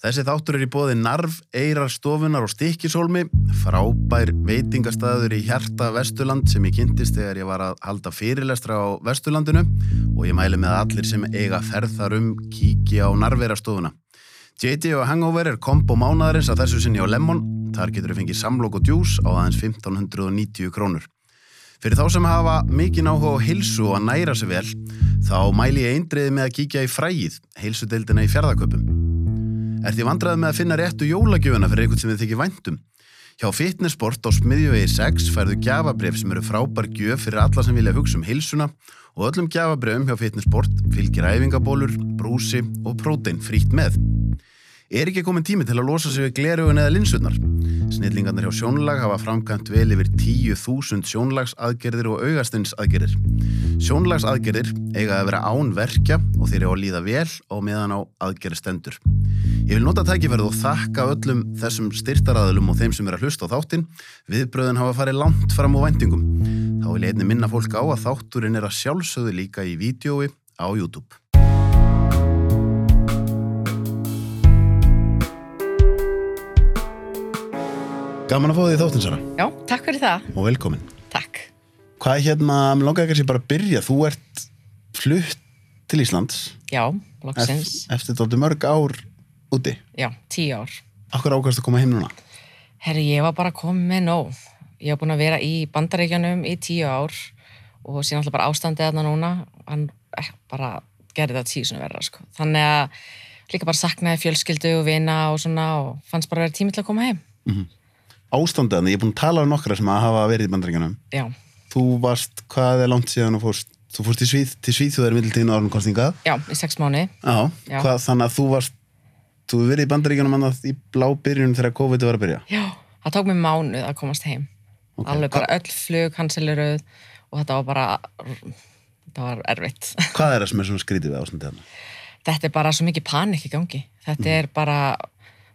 Þessi þáttur er í bóði Narv, Eirar stofunar og Stikkishólmi, frábær veitingastæður í hjarta Vesturland sem ég kynntist þegar ég var að halda fyrirlestra á Vesturlandinu og ég mæli með allir sem eiga ferð þar um kíki á Narveirastofuna. JD og Hangover er kombo mánadarins að þessu sinni á Lemon, þar getur þau fengið samlokk og djús á aðeins 1590 krónur. Fyrir þá sem hafa mikið áhuga á hilsu og að næra sig vel, þá mæli ég eindriði með að kíkja í frægið, hilsudeildina í fjárðaköpum. Er því vandraði með að finna réttu jólagjöfuna fyrir eitthvað sem þið þykir væntum? Hjá Fitnessport á smiðjuvegi 6 færðu gjafabref sem eru frábær gjöf fyrir alla sem vilja hugsa um hilsuna og öllum gjafabrefum hjá Fitnessport fylgir æfingabólur, brúsi og prótein frítt með. Er ekki komin tími til að losa sig við glerugun eða linsurnar? Snillingarnir hjá sjónlag hafa framkvæmt vel yfir 10.000 sjónlagsaðgerðir og augasteinsaðgerðir. Sjónlagsaðgerðir eiga að vera án verkja og þeir eru að líða vel og meðan á aðgerði stendur. Ég vil nota tækifærið og þakka öllum þessum styrtaraðlum og þeim sem eru að hlusta á þáttinn. Viðbröðin hafa farið langt fram á vendingum. Þá vil ég einni minna fólk á að þátturinn er að sjálfsögðu líka í vídjói á YouTube. Gaman að fá því þáttinn, Sara, Já, takk fyrir það. og velkomin. Takk. Hvað er hérna, langar ekki að sé bara að byrja, þú ert flutt til Íslands Já, loksins. eftir þáttu mörg ár úti. Já, tíu ár. Akkur ákvæmst að koma heim núna? Herri, ég var bara komið nóg. Ég var búin að vera í bandaríkjanum í tíu ár og síðan alltaf bara ástandið þarna núna. Hann eh, bara gerði það tíu svona verra, sko. Þannig að líka bara saknaði fjölskyldu og vina og svona og fannst bara að vera tími til að koma heim. Ástandið, þannig ég er búin að tala um nokkra sem að hafa verið í bandaríkjanum. Já, Þú varst, hvað er langt síðan þú fórst? Þú fórst til, Svíð, til Svíþjóðar middeltíðin árun kostingað. já, í sex mánu. Já, Já. Hvað, þannig að þú varst, þú verið í bandaríkjanum annað í blá byrjun þegar COVID var að byrja. Já, það tók mér mánuð að komast heim. Ok. Alveg bara öll flug, kansiluruð og þetta var bara, þetta var erfitt. Hvað er það sem er svona skrítið við ástandið hann? þetta er bara svo mikið panik í gangi þetta Mhm. er bara,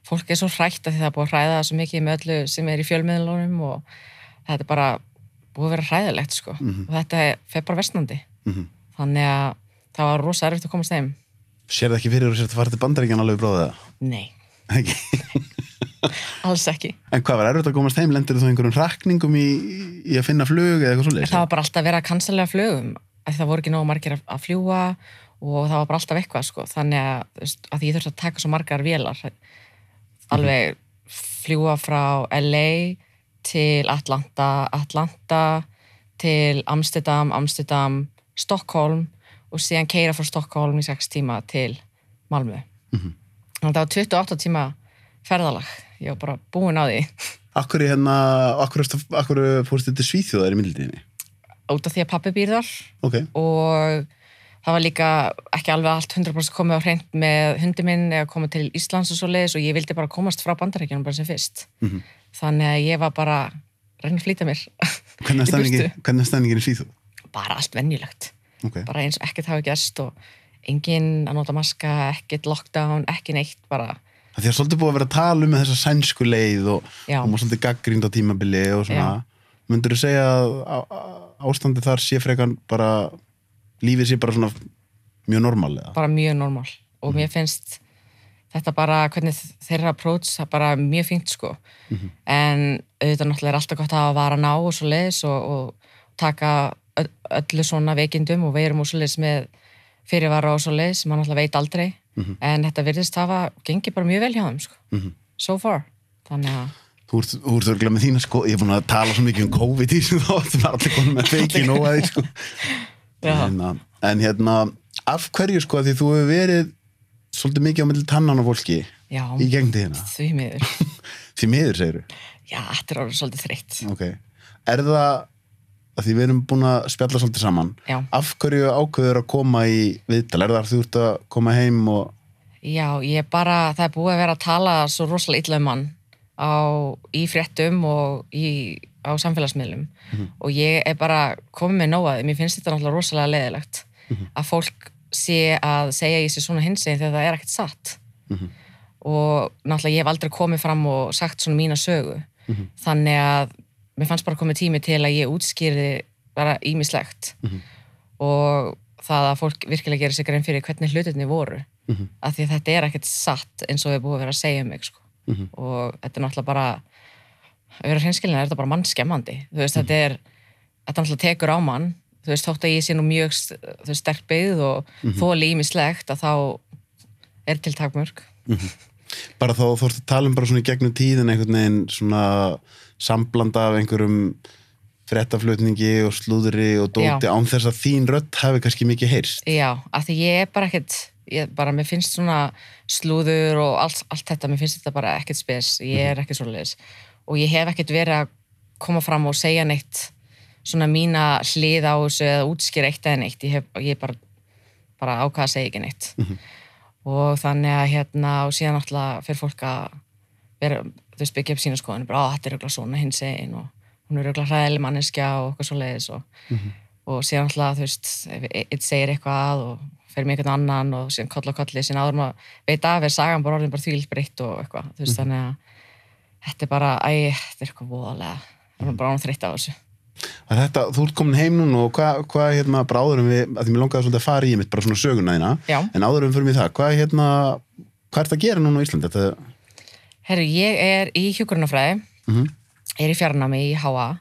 fólk er svo hrætt að það er búið að hræða svo mikið með öllu sem er í fjölmiðlunum og þetta er bara búið að vera hræðilegt sko Mhm. og þetta fer bara versnandi Mm þannig að það var rosa erfitt að komast heim Sér það ekki fyrir og sér það farið til bandaríkjan alveg bróðið það? nei, Ekki. alls ekki En hvað var erfitt að komast heim? Lendir þú einhverjum hrakningum í, í að finna flug eða eitthvað svoleiðis? það var bara alltaf verið að kansalega flugum það voru ekki nógu margir að- að fljúa og það var bara alltaf eitthvað sko þannig að, veist, að ég þurfti að taka svo margar vélar alveg fljúa frá LA til Atlanta Atlanta til Amsterdam Amsterdam, Stockholm og síðan keira frá Stockholm í 6 tíma til Malmö. Þannig að það var 28 tíma ferðalag. Ég var bara búin á því. Akkur er hérna, akkur, fórstu til Svíþjóðar í middeltíðinni? út af því að pappi býr þar. Ok. og það var líka ekki alveg allt 100% komið á hreint með hundi minn eða komið til Íslands og svo leiðis og ég vildi bara komast frá bandarækjunum bara sem fyrst. Mhm. þannig að ég var bara reyna að flýta mér. Hvernig er stemmingin í Svíþjóð? bara allt venjulegt Ok. bara eins og ekkert hafi gæst og engin að nota maska, ekkert lockdown ekki neitt, bara Það því að svolítið búið að vera að tala um þessa sænsku leið og, og maður svolítið gaggrínd á tímabili og svona. Myndur þú segja að á- á- ástandið þar sé frekan bara, lífið sé bara svona mjög normal eða? bara mjög normal og mér finnst þetta bara, hvernig þeirra approach það bara mjög fínt sko en auðvitað náttúrulega er alltaf gott að hafa vara ná og svo leiðis og, og taka öllu svona veikindum og og svo leiðis með fyrirvara og svo leiðis sem maður náttúrulega veit aldrei. En þetta virðist hafa, gengi bara mjög vel hjá þeim sko, Mhm. so far. Þannig að Þú ert, þú örgulega með þína sko, ég er búin að tala svo mikið um COVID í þessu þátt, það er allir konum með feiki nóg að því sko. En, að- en hérna, af hverju sko, því þú hefur verið svolítið mikið á milli tannan á fólki já, í gegn tíðina, því miður. Því miður segir já, þetta er orðið svolítið þreytt. Ok, er það að því við erum búin að spjalla svolítið saman. Já, af hverju ákveður að koma í viðtal, er það að þú ert að koma heim og Já, ég bara, það er búið að vera að tala svo rosalega illa um hann á, í fréttum og í, á samfélagsmiðlum. Og ég er bara komið með nóaði, mér finnst þetta náttúrulega rosalega leðilegt að fólk sé að segja í sig svona hinsegin þegar það er ekkert satt. Mhm. og náttúrulega ég hef aldrei komið fram og sagt svona mína sögu. Þannig að mér fannst bara komið tími til að ég útskýrði bara ímislegt og það að fólk virkilega gerir sig grein fyrir hvernig hlutinni voru Mhm. af því að þetta er ekkert satt eins og við búum að vera að segja um mig sko. Mhm. og þetta er náttúrulega bara að vera hreinskilin er þetta bara mannskemmandi þú veist, þetta er þetta náttúrulega tekur á mann þú veist, þótt að ég sé nú mjög þú veist, sterk byggð og mm -hmm. þóli ímislegt að þá er til takmörk bara þá þú ert að tala um bara svona í gegnum tíðin einhvern veginn svona samblanda af einhverjum frettaflutningi og slúðri og dóti Já. án þess að þín rödd hafi kannski mikið heyrst. Já, af því ég er bara ekkert ég bara, mér finnst svona slúður og allt, allt þetta, mér finnst þetta bara ekkert spes. Ég er ekkert svoleiðis. Og ég hef ekkert verið að koma fram og segja neitt svona mína hlið á þessu eða útskýra eitt eða neitt. Ég hef, ég bara, bara ákvað að segja ekki neitt. Og þannig að hérna og síðan náttúrulega fyrir fólk að vera, þú veist, byggja upp sína skoðan bara, á, þetta er auðvitað svona hins einn og hún er auðvitað hræðileg manneskja og eitthvað svoleiðis og og síðan alltaf, þú veist, einn segir eitthvað og fer með einhvern annan og síðan koll og kolli, síðan áður maður veit af er sagan bara orðin bara þvílitt breytt og eitthvað, þú veist, þannig að þetta er bara, æ, þetta er eitthvað voðalega. Það er bara án þreytt á þessu. Að þetta, þú ert komin heim núna og hvað hva, hérna bara áðurum við, að því mér langaði svolítið að fara í mitt bara svona söguna þína, Já. en áðurum fyrir mig það, hvað hérna hvað ert að gera núna á Íslandi? Þetta, Herru, ég er í hjúkurunafræði Mhm. er í fjarnámi í HA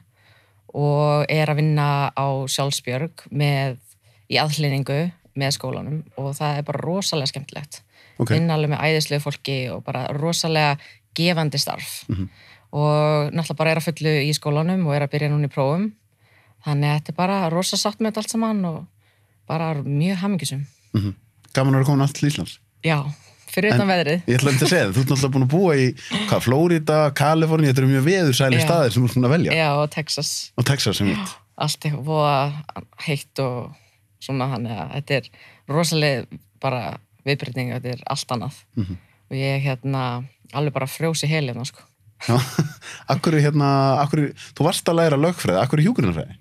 og er að vinna á sjálfsbjörg með, í aðhlýningu með skólanum og það er bara rosalega skemmtilegt. Ok, vinna alveg með æðislegu fólki og bara rosalega gefandi starf. Mhm. og náttúrulega bara er að fullu í skólanum og er að byrja núna í prófum. Þannig að þetta er bara rosa sátt með allt saman og bara mjög hamingisum mhm. gaman að vera komin allt til Íslands? Já, fyrir utan veðrið ég ætla að segja það, þú ert náttúrulega búin að búa í hvað, Flórida, Kaliforni, þetta eru mjög veðursæli Já. staðir sem þú ert búin að velja já, og Texas, og Texas sem mitt allt eitthvað voða heitt og svona þannig að þetta er rosalega bara viðbreyting, þetta er allt annað Mhm. og ég hérna alveg bara frjósi helina sko Já, akkur hérna, akkur, þú varst að læra lögfræði, akkur er hjúkurinarfræði?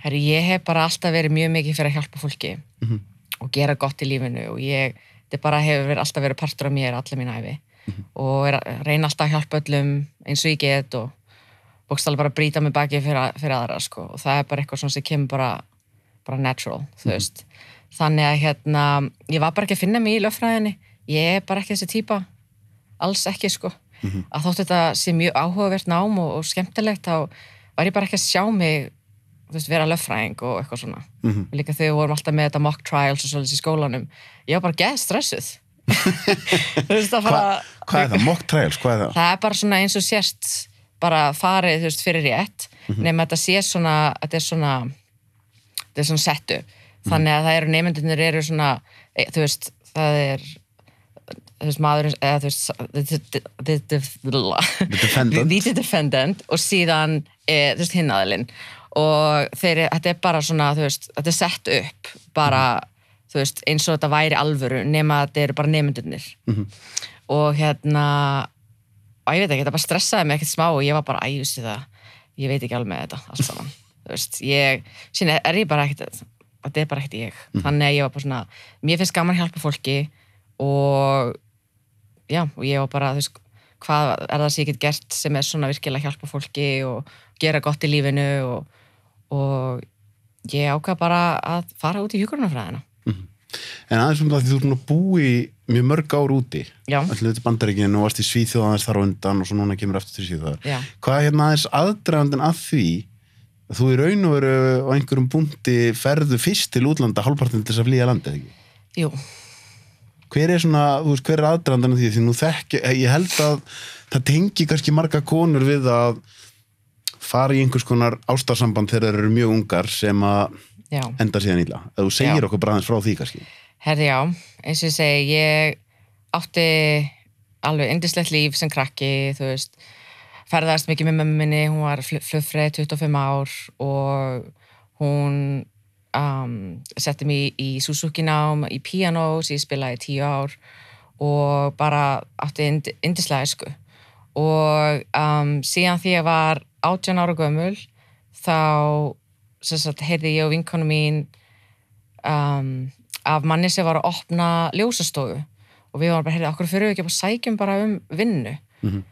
Herri, ég hef bara alltaf verið mjög mikið fyrir að hjálpa fólki Mhm. og gera gott í lífinu og ég, þetta bara hefur verið, alltaf verið partur af mér allar mín æfi og er, reyna alltaf að hjálpa öllum eins og ég get og bókstala bara brýta mig baki fyrir, fyrir aðra sko. Og það er bara eitthvað sem kemur bara, bara natural, þú veist. Þannig að hérna, ég var bara ekki að finna mig í löffræðinni, ég er bara ekki þessi típa. Alls ekki sko. Að þótt þetta sé mjög áhugavert nám og, og skemmtilegt þá var ég bara ekki að sjá mig veist, vera löffræðing og eitthvað svona Mhm. og líka þegar við vorum alltaf með þetta mock trials og svolítið í skólanum ég var bara geð stressuð þú veist að Hva, fara hvað er það? Mock trials, hvað er það? það er bara svona eins og sérst bara farið, veist, fyrir rétt nema þetta sé svona þetta er svona þetta er svona settu þannig að það eru nefndinir eru svona e, þú veist, það er þú veist, maður eða þú veist The defendant. the defendant og síðan e, þú veist, hinnaðalinn og þeir, þetta er bara svona, veist þetta er sett upp bara veist, eins og þetta væri alvöru nema að þetta eru bara nefndinir Mhm. og hérna og ég veit ekki, þetta bara stressaði mig ekkert smá og ég var bara, æ, veistu það, ég veit ekki alveg með þetta allt saman, þú veist, ég síðan er ég bara ekkert, þetta er bara ekkert ég. Þannig að ég var bara svona, mér finnst gaman að hjálpa fólki og já, og ég var bara, þú veist hvað er það sem ég get gert sem er svona virkilega að hjálpa fólki og gera gott í lífinu og, og ég ákvað bara að fara út í hjúkurunarfræðina En aðeins um það því þú ert búin að búi mjög mörg ár úti Já. allir þetta bandaríkinu og varst í Svíþjóðanars þar undan og svo núna kemur aftur til Svíþjóðar Já. Hvað er hérna aðeins aðdragandin að því að þú í raun og veru á einhverjum búndi ferðu fyrst til útlanda hálfpartin til þess að flýja landið ekki? Jú, hver er svona, þú veist, hver er aðdraðan því því nú þekki, ég held að það tengi kannski marga konur við að fara í einhvers konar ástarsamband þegar þeir eru mjög ungar sem að já. enda síðan illa. Ef þú segir Já. okkur bara aðeins frá því kannski. Herði já, eins og ég segi, ég átti alveg indislegt líf sem krakki, þú veist, ferðast mikið með mömmu minni, hún var flugfreð 25 ár og hún um, setti mig í Suzuki nám, í piano sem ég spilaði í 10 ár og bara átti ind, indislega esku og um, síðan því ég var 18 ára gömul þá sagt, heyrði ég og vinkonu mín um, af manni sem var að opna ljósastofu og við varum bara, heyrði, okkur fyrir við ekki bara sækjum bara um vinnu Mhm.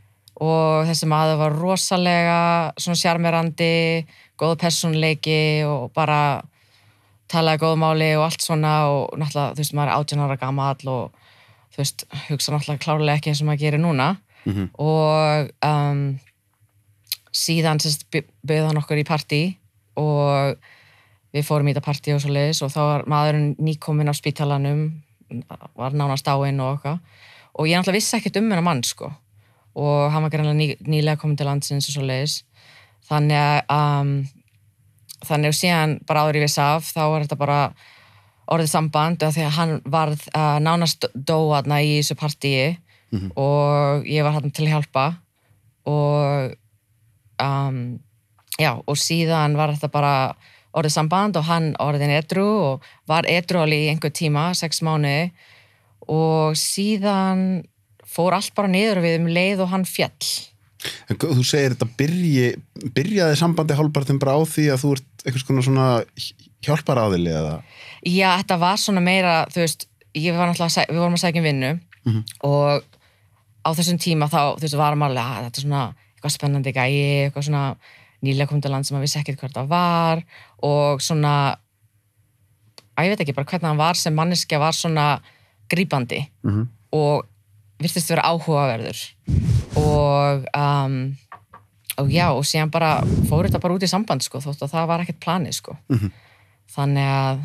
og þessi maður var rosalega svona sjarmerandi góð personleiki og bara talaði góð máli og allt svona og náttúrulega, þú veist, maður er átján ára gamall og, þú veist, hugsa náttúrulega klárlega ekki eins og maður gerir núna Mhm. og um, síðan bauð hann okkur í partí og við fórum í þetta partí og svo leiðis og þá var maðurinn nýkominn á spítalanum var nánast áinn og okkar. Og ég náttúrulega vissi ekkert um hennar mann sko. Og hann var greinlega ný, nýlega komin til landsins og svo leiðis þannig að um, þannig að síðan bara áður ég vissi af þá var þetta bara orðið samband af því að hann varð uh, nánast dóaðna í þessu partíi og ég var hann til að hjálpa. Og um, já, og síðan var þetta bara orðið samband og hann orðin edru og var edru alveg í einhver tíma, sex mánuði og síðan fór allt bara niður við um leið og hann fjall En þú segir þetta byrji, byrjaði sambandi hálfpartin bara á því að þú ert eitthvað svona, svona hjálparaðili eða? Já, þetta var svona meira, þú veist, ég var náttúrulega, við vorum að sækja um vinnu Mhm. og á þessum tíma þá, þú veist, varum alveg að þetta er svona eitthvað spennandi gæi, eitthvað svona nýlega komið til land sem að vissi ekkert hvað það var og svona, að ég veit ekki bara hvernig hann var sem manneskja var svona grípandi Mm og virtist vera áhugaverður og um, og já, og síðan bara fór þetta bara út í samband, sko, þótt að það var ekkert planið, sko Mhm. þannig að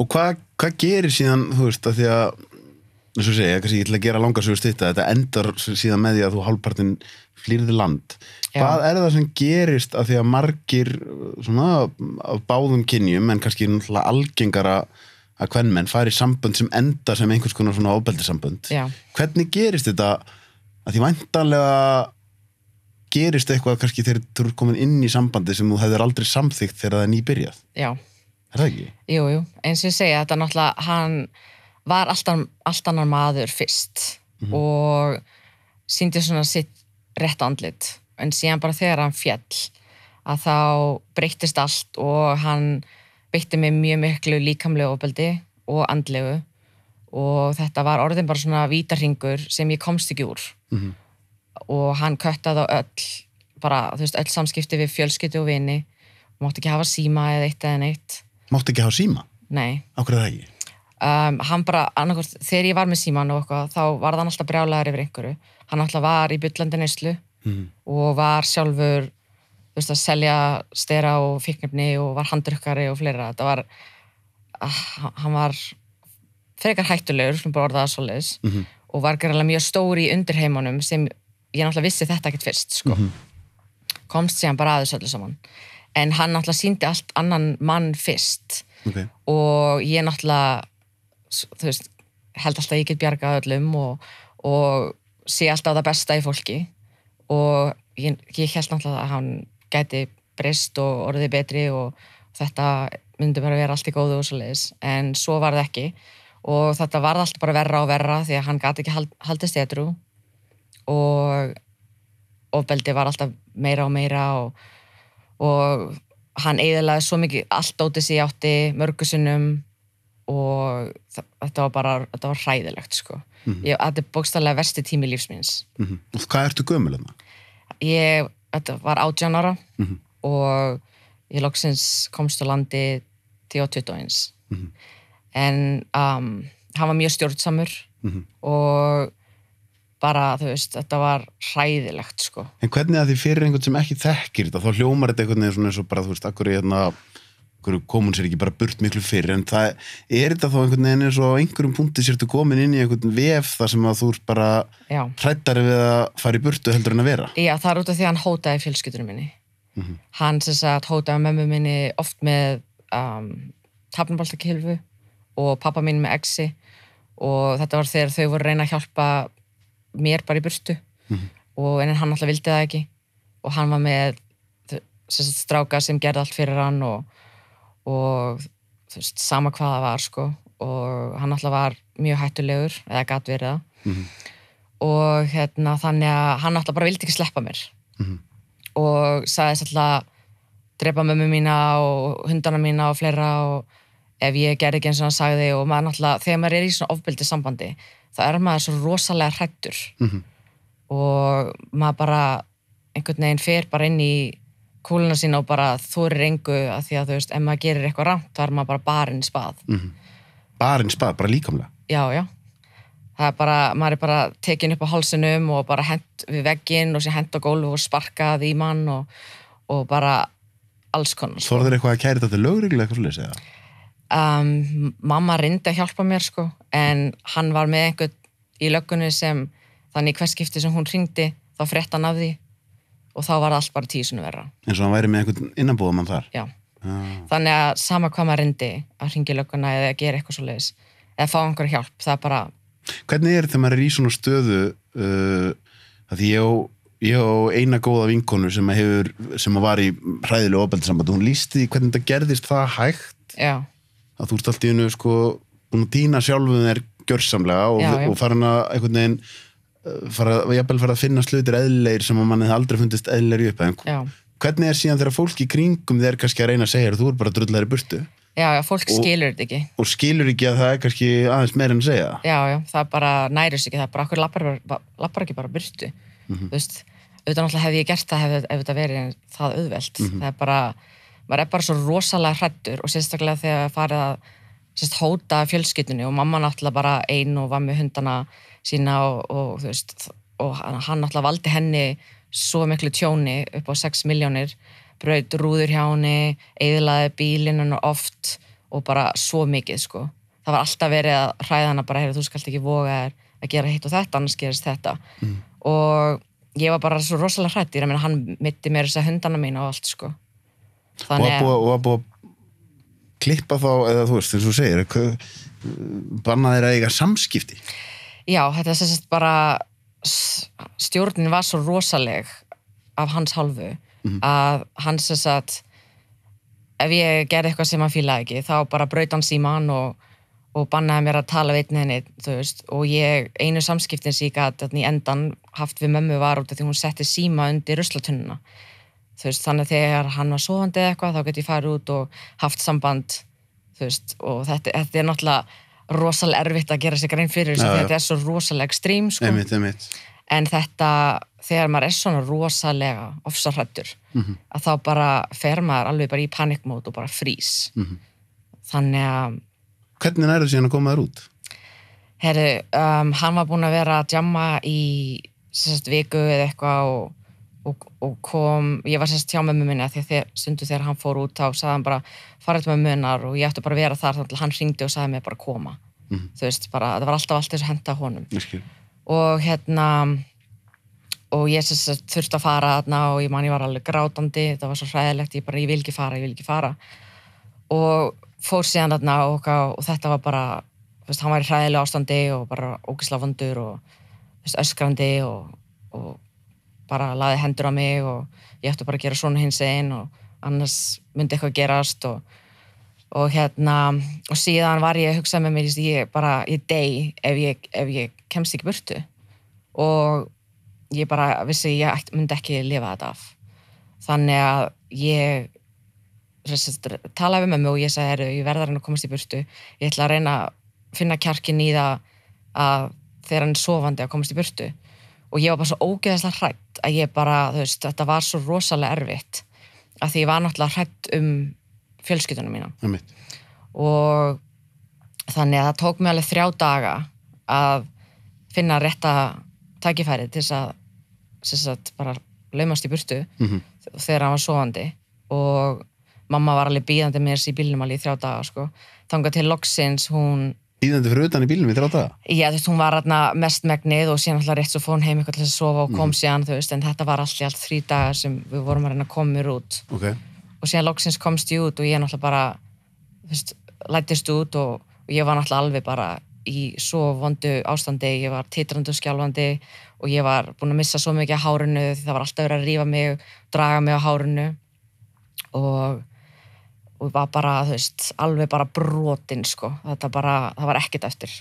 Og hvað, hvað gerir síðan, þú veist, að því að eins og segja, ég ætla að gera langar svo stýtta, þetta endar síðan með því að þú hálfpartin flýrði land. Já. Hvað er það sem gerist að því að margir svona af báðum kynjum, en kannski algengara að hvernmenn fari í sambönd sem enda sem einhvers konar svona ofbeldisambönd. Já. Hvernig gerist þetta að því væntanlega gerist eitthvað kannski þegar þú er komin inn í sambandi sem þú hefðir aldrei samþygt þegar það er nýbyrjað. já, Er það ekki? jú, jú, eins og ég segja þetta náttúrulega, hann var alltaf, allt annar maður fyrst og síndi svona sitt rétt andlit. En síðan bara þegar hann fjall að þá breyttist allt og hann beitti mig mjög miklu líkamlegu ofbeldi og andlegu. Og þetta var orðin bara svona vítarhingur sem ég komst ekki úr. Mhm. og hann köttaði á öll bara, þú veist, öll samskipti við fjölskyldu og vini. Og mátti ekki hafa síma eða eitt eða neitt. Máttu ekki hafa síma? nei, Ákveð það ekki? Um, hann bara, annarkvort, þegar ég var með síman og eitthvað, þá var það alltaf brjálæður yfir einhverju hann alltaf var í byllandi neyslu Mhm. og var sjálfur þú veist, að selja stera og fíknefni og var handrukkari og fleira þetta var ah, hann var frekar hættulegur, sem bara orðaða svoleiðis Mhm. og var gerðarlega mjög stóri í undirheimunum sem ég náttúrulega vissi þetta ekkert fyrst sko. komst síðan bara aðeins öllu saman en hann náttúrulega síndi allt annan mann fyrst Ok. og ég náttúrulega þú veist, held alltaf að ég get bjargað öllum og, og sé alltaf það besta í fólki. Og ég, ég held náttúrulega að hann gæti breyst og orðið betri og þetta myndi bara vera allt í góðu og svo leiðis en svo var það ekki. Og þetta varð alltaf bara verra og verra því að hann gæti ekki hald, haldist edru og ofbeldi var alltaf meira og meira og, og hann eiginlega svo mikið allt ótið sér átti mörgusinnum og þetta var bara þetta var hræðilegt sko ég, þetta er bókstaflega versti tími lífsmins Mhm. Og hvað ertu gömul þarna? ég, þetta var 18 ára Mhm. og ég loksins komst á landi til 21 Mhm. en um, hann var mjög stjórnsamur Mhm. og bara, þú veist, þetta var hræðilegt sko En hvernig að því fyrir einhvern sem ekki þekkir þetta, þá hljómar þetta einhvern veginn svona eins og bara, þú veist, akkur er hérna, komun sér ekki bara burt miklu fyrir, en það er þetta þá einhvern veginn eins og á einhverjum punkti sértu komin inn í einhvern vef þar sem að þú ert bara hrættari við að fara í burtu heldur en að vera. já það er út af því að hann hótaði fjölskyldunum minni Mhm. hann sem sagt hótaði mömmu minni oft með um, tapnabaltakilfu og pappa mín með exi og þetta var þegar þau voru reyna að hjálpa mér bara í burtu Mhm. og en hann alltaf vildi það ekki og hann var með sem sagt, stráka sem gerði allt fyrir hann og, og þú veist, sama hvað það var sko og hann alltaf var mjög hættulegur eða gat verið það Mhm. og hérna þannig að hann alltaf bara vildi ekki sleppa mér Mhm. og sagðist alltaf drepa mömmu mína og hundana mína og fleira og ef ég gerði ekki eins og hann sagði og maður náttúrulega, þegar maður er í svona ofbeldi sambandi þá er maður svo rosalega hrættur Mhm. og maður bara einhvern veginn fer bara inn í kúluna sína og bara þorir engu að því að þú veist, ef maður gerir eitthvað rámt þá er maður bara barinn spað Mhm. Barinn spað, bara líkamlega. já, já það er bara, maður er bara tekin upp á hálsinum og bara hent við vegginn og sér hent á gólfu og sparkað í mann og, og bara alls konar sko. Þorður eitthvað að kæri þetta til lögreglu eitthvað svolítið segja? um, mamma reyndi að hjálpa mér sko en hann var með einhvern í löggunni sem þannig hvers skipti sem hún ringdi þá frétt hann af því og þá var allt bara tíu sinni verra. Eins og hann væri með einhvern innanbúðum þar. Já. ah. þannig að sama hvað maður reyndi að ringi lögguna eða gera eitthvað svo leiðis eða fá einhver hjálp, það er bara Hvernig er þegar maður er í svona stöðu uh, að því ég á, ég á eina góða vinkonu sem hefur sem var í hræðilegu ofbeldisamband hún lísti því hvernig þetta gerðist það hægt. Já, að þú ert allt í hennu sko búin að dýna sjálfum þér gjörsamlega og, og farin að einhvern veginn fara, fara að finna slutir eðlilegir sem að mann hefði aldrei fundist eðlilegir upp en já, hvernig er síðan þegar fólk í kringum þér kannski að reyna að segja þér, þú er bara drullar í burtu? Já, já fólk Og- skilur þetta ekki. og skilur ekki að það er kannski aðeins meira en að segja? Já, já, það bara næris ekki það er bara, okkur lappar, lappar ekki bara burtu þú veist, auðvitað náttúrulega hefði ég gert það ef, ef þetta verið það auðvelt. Það er bara, maður er bara svo rosalega hrættur og sérstaklega þegar farið að sérst, hóta fjölskyldunni og mamma náttúrulega bara ein og var með hundana sína og, og þú veist og hann hann náttúrulega valdi henni svo miklu tjóni upp á 6 miljónir braut rúður hjá henni eðlaði bílinn oft og bara svo mikið sko. Það var alltaf verið að hræða hana bara heyra, þú skalt ekki voga þér að gera hitt og þetta annars gerist þetta. Og ég var bara svo rosalega hrætt ég meina hann mitti mér þess að hundana mína og allt sko. Þannig að og að búa að klippa þá, eða þú veist, eins og segir banna þeir að eiga samskipti Já, þetta er sagt bara stjórnin var svo rosaleg af hans hálfu að hann sem sagt ef ég gerði eitthvað sem hann fílaði ekki þá bara braut hann síman og, og bannaði mér að tala einn henni veist, og ég, einu samskiptin gat þarna í endan haft við mömmu var út af því hún setti síma undir ruslatunnuna þú veist, þannig að þegar hann var sofandi eitthvað þá get ég farið út og haft samband veist, og þetta, þetta er náttúrulega rosalega erfitt að gera sig grein fyrir þessu þetta er svo rosalega ekstrím sko. einmitt, einmitt en þetta, þegar maður er svona rosalega ofsarhættur Mhm. að þá bara fer maður alveg bara í panikmót og bara frís Mhm. þannig að hvernig nærðu síðan að koma þér út? herru, um, hann var búinn að vera að djamma í sérst, viku eða eitthvað og, og, og kom, ég var sérst hjá mömmu minni að því að stundu þegar hann fór út þá sagði hann bara, farið með mömmunar og ég ætti bara að vera þar þannig að hann hringdi og sagði mér bara koma Mhm. þú veist, bara, það var alltaf allt þess að henda honum Ég skil. og hérna og ég sagt þurfti að fara þarna og ég man ég var alveg grátandi það var svo hræðilegt, ég bara, ég vil ekki fara, ég vil ekki fara og fór síðan þarna og, og, þetta var bara þú veist, hann var í hræðilega ástandi og bara ógislega vondur og þú veist, öskrandi og, og bara laði hendur á mig og ég ætti bara að gera svona hins einn og annars myndi eitthvað gerast og og hérna, og síðan var ég að hugsa með mér, ég bara, ég dey ef ég, ef ég kemst ekki burtu. Og ég bara vissi ég myndi ekki lifa þetta af. Þannig að ég talaði með mig og ég sagði, "Heyrðu, ég verða að reyna að komast í burtu. Ég ætla að reyna að finna kjarkin í það að þegar hann er sofandi að komast í burtu. Og ég var bara svo ógeðaslega hrætt að ég bara, þú veist, þetta var svo rosalega erfitt að því ég var náttúrulega hrætt um fjölskyldunum mína einmitt og þannig að það tók mig alveg þrjá daga að finna rétta tækifæri til þess að sagt, bara laumast í burtu Mhm. þegar hann var sofandi og mamma var alveg bíðandi með þessi bílnum alveg í þrjá daga sko. þangað til loksins hún Íðandi fyrir utan í bílnum í þrjá daga? Já, þú veist, hún var hérna mest megnið og síðan alltaf rétt svo fór hún heim eitthvað til að sofa og kom Mhm. síðan, þú veist, en þetta var allt í allt þrý dagar sem við vorum að reyna að koma mér út. Ok, og síðan loksins komst ég út og ég náttúrulega bara þú veist, lættist út og, og ég var náttúrulega alveg bara í svo vondu ástandi, ég var titrandi og skjálfandi og ég var búin að missa svo mikið á hárinu því það var alltaf verið að rífa mig draga mig á hárinu. Og og var bara, þú veist, alveg bara brotin sko, þetta bara, það var ekkert eftir.